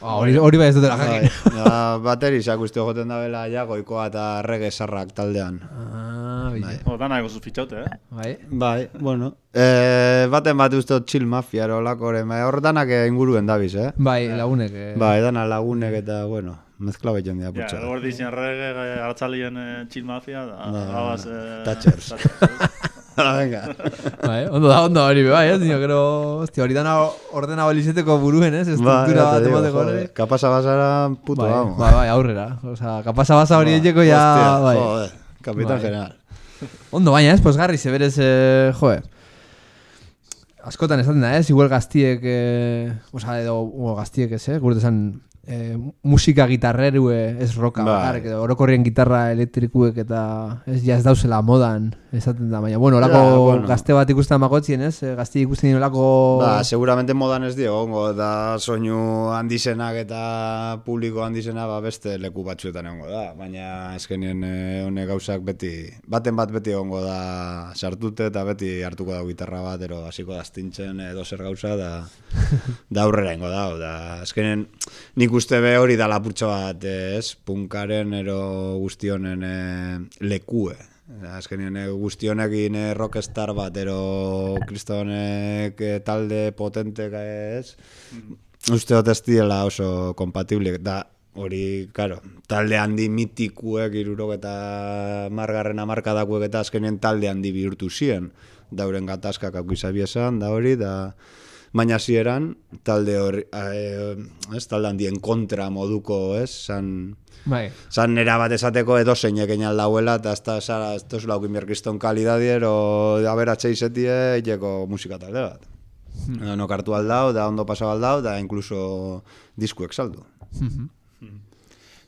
Ah, hori, hori bai ez dutela Bai, jakin. da, baterizak uste joten dabela ja goikoa eta reggae sarrak taldean. Ah, bile. O, dana ego fitxaute, eh? Bai. Bai, bueno. E, baten bat uste dut chill mafia olakoren, bai, hor danak eh, inguruen dabiz, eh? Bai, lagunek. Eh. Bai, dana lagunek eta, bueno, mezkla behitzen dira Ja, putxa. hor dizien reggae, hartzalien eh, chill mafia, da, Da, gabaz... Eh, [laughs] venga. Bai, ondo da, ondo hori, bai, ez, nio, gero, hostia, hori dana ordena balizeteko buruen, ez, Bai, estruktura ya bat te digo, emateko joder, hori. kapasa basara puto, Bai, vamos. bai, bai, aurrera. Osa, kapasa basa hori egiteko ja, Hostia, bai. Joder, kapitan Bai. general. Ondo baina, ez, pues garri, zeberez, eh, joe. Askotan esaten da, ez, igual gaztiek, eh, osa, edo, o, gaztiek ez, eh, gure esan, eh, musika gitarrerue, ez roka, Bai. edo orokorrien gitarra elektrikuek eta ez ja ez dauzela modan, esaten da, baina, bueno, olako Ja, bueno. gazte bat ikusten magotzien, ez, eh, gazti ikusten olako... Ba, seguramente modan ez dio, ongo, da soinu handizenak eta publiko handizena ba, beste leku batzuetan egongo da, baina azkenien eh, honek gauzak beti, baten bat beti egongo da sartute eta beti hartuko da gitarra bat, ero hasiko da astintzen edo zer gauza, da, [laughs] da aurrera ingo da, da, azkenen nik uste be hori da lapurtxo bat, eh, ez, punkaren ero guztionen lekue, Azkenien eh, guztionekin eh, rockstar bat, ero kristonek eh, talde potentek ez, uste dut ez diela oso kompatible, da hori, karo, talde handi mitikuek, irurok eta margarren amarkadakuek eta azkenien talde handi bihurtu ziren, dauren gatazkak hau izabiesan, da hori, da baina hasieran talde hori, eh, ez, talde handien kontra moduko, ez, san, Bai, Zan nera bat esateko edo zeinek egin dauela, eta ez da zara, ez da zulaukin bierkiston kalidadier, o aberatxe izetie, iteko musika talde bat. Hmm. No kartu aldau, da ondo pasau aldau, da inkluso diskuek saldu.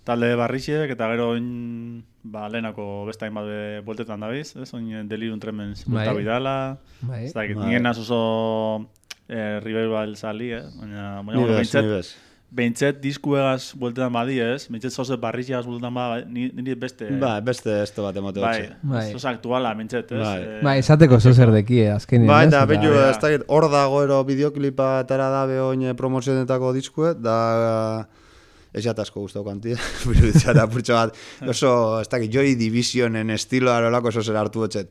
Talde barrixek eta gero oin, ba, lehenako beste hainbat be- bueltetan dabiz, ez? Oin Delirium Tremens Bai. buelta bidala, bai. ez dakit, Bai. nien oso eh, revival sali, eh? Baina, baina, ni bez. behintzet diskuegaz bueltetan badi, ez? Behintzet zoze barrixegaz bueltetan badi, ni- niri beste... Ba, beste esto bat emote bai. Bai. zoze aktuala, behintzet, ez? Bai. Eh, Bai, esateko zo zer deki, eh, azkenin, Bai, ez? da, Eta- behitu, ja. ez dakit, hor dago ero bideoklipa atera dabe oin eh, promozionetako diskuet, da ez jat asko guztau kantia, [laughs] biruditzea da purtsu bat, oso, ez dakit, Joy Divisionen estiloa olako oso zer hartu etxet.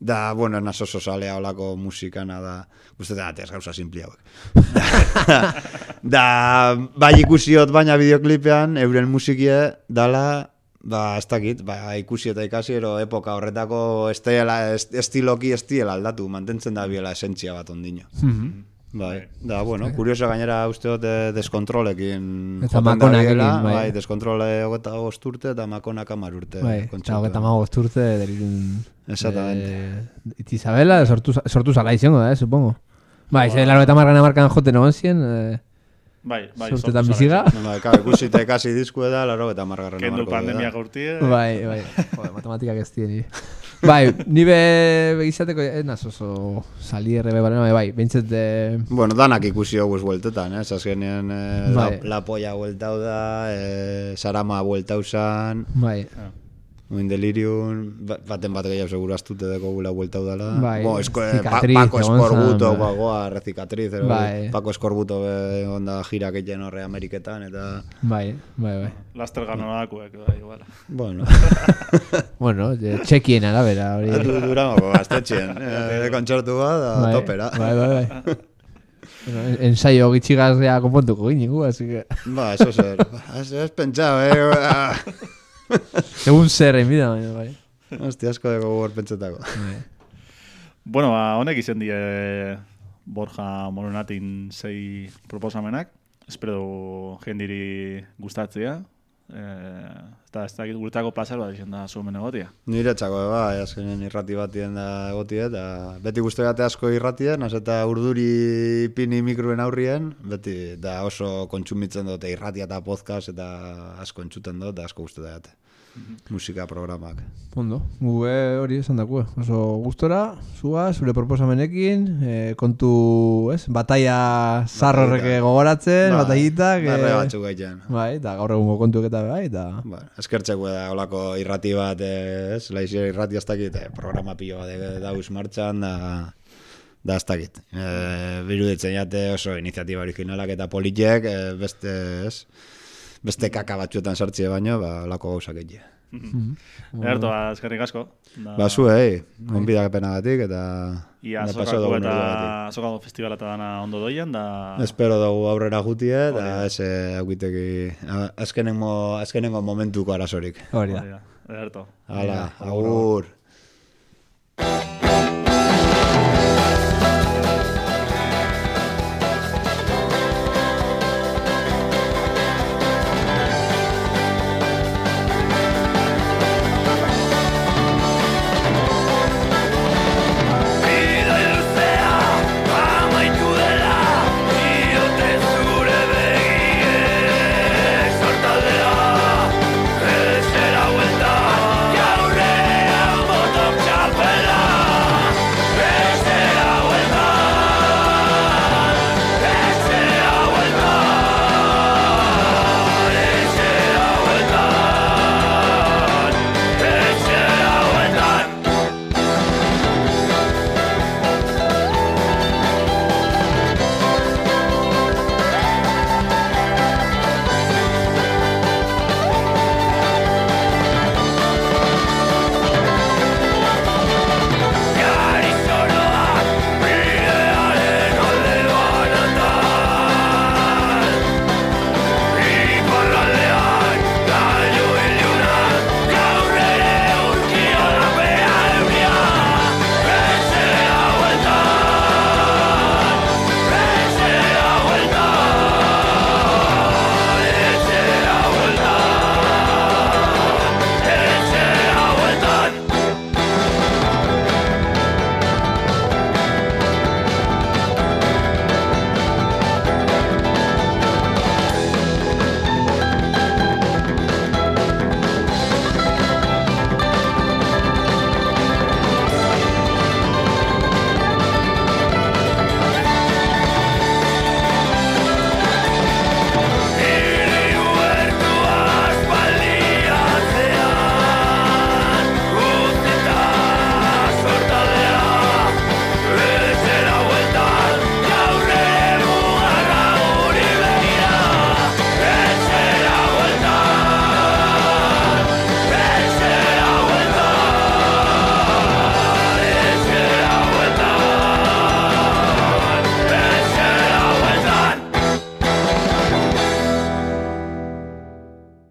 Da, bueno, nas oso salea olako musikana da, guztetan atez gauza simpli hauek. da, [laughs] da, bai ikusiot baina bideoklipean, euren musikie, dala, ba, ez dakit, ba, ikusi eta ikasi, ero epoka horretako estela, est, estiloki estiela aldatu, mantentzen da biela esentzia bat ondino. Mhm. Bai, da, bueno, kurioso gainera uste dut eh, deskontrolekin Eta dabilela, bai. bai, deskontrole hogeta urte eta makonak amar urte. Bai, eta hogeta mago urte delirun... Exactamente. Eh, Itzabela sortu, sortu zala izango da, eh, supongo. Bai, ze laro eta margan amarkan joten egon zien, eh, bai, bai, sortetan biziga. zara. Bai, claro, ikusi eta ikasi disku da, laro eta margarren Kendu pandemia da. gaurtie. Bai, bai. Joder, matematikak ez dien. Bai, ni be izateko ez naz oso sali errebe barena, bai, bai, behintzet de... Bueno, danak ikusi hoguz bueltetan, eh? Azkenean eh, la, Bai. la polla bueltau da, eh, Sarama bueltau zan, Bai, Oin delirium, ba- baten bat gehiago seguru astute deko gula bueltau dela. Bai, Bo, esko, eh, pa, Paco Eskorbuto, zan, bai. ba, goa, recikatriz, ero, Bai. Paco Eskorbuto be, onda jirak egiten horre Ameriketan, eta, bai, bai, bai. Laster ganoakuek, bai, igual. bueno, [laughs] Bueno, txekien arabera, hori. du- duramoko gaztetxien, eh, kontzertu bat, da, Bai, topera. Bai, bai, bai. bueno, en- ensaio gitxigazrea konpontuko ginigu, así que... Ba, eso zer, ez, ez pentsau, eh, [laughs] Segun zer, enbida, baina, bai. Hostia, asko dago gogor pentsetako. Bai. Bueno, ba, honek izen die Borja Moronatin sei proposamenak. Espero jendiri gustatzea. Eh, Eta ez dakit guretako placer bat izan da zuen egotia. Nire txako eba, azkenen irrati batien da egotie, eta beti guzti gate asko irratien, az eta urduri pini mikruen aurrien, beti da oso kontsumitzen dute irratia eta podcast eta asko entzuten dut, eta asko guzti dute. Musika programak. Ondo, gu eh, hori esan daku, oso gustora, zua, zure proposamenekin, eh, kontu, ez, bataia zarrorrek gogoratzen, Bai, bataitak, berre eh, batzuk gaiten. bai, eta gaur egungo kontuek eta bai, eta... Ba, eskertzeko da olako irrati bat, eh, ez, laizio irrati ez dakit, eh, programa pilo bat eh, dauz martxan, da, da ez dakit. E, biruditzen jate oso iniziatiba originalak eta politiek, e, beste, ez, beste kaka batzuetan sartzie baino, ba, olako gauzak egia. Erto, ba, eskerrik asko. Da, Ba, zu, eh, gonbidapenagatik eta... Ia da eta sokako festivala eta dana ondo doien, da... Espero dugu aurrera jutie, eta ez eh, aukiteki, azkenengo, azkenengo momentuko arazorik. Hori da. Hori da, Erto. Hala, agur.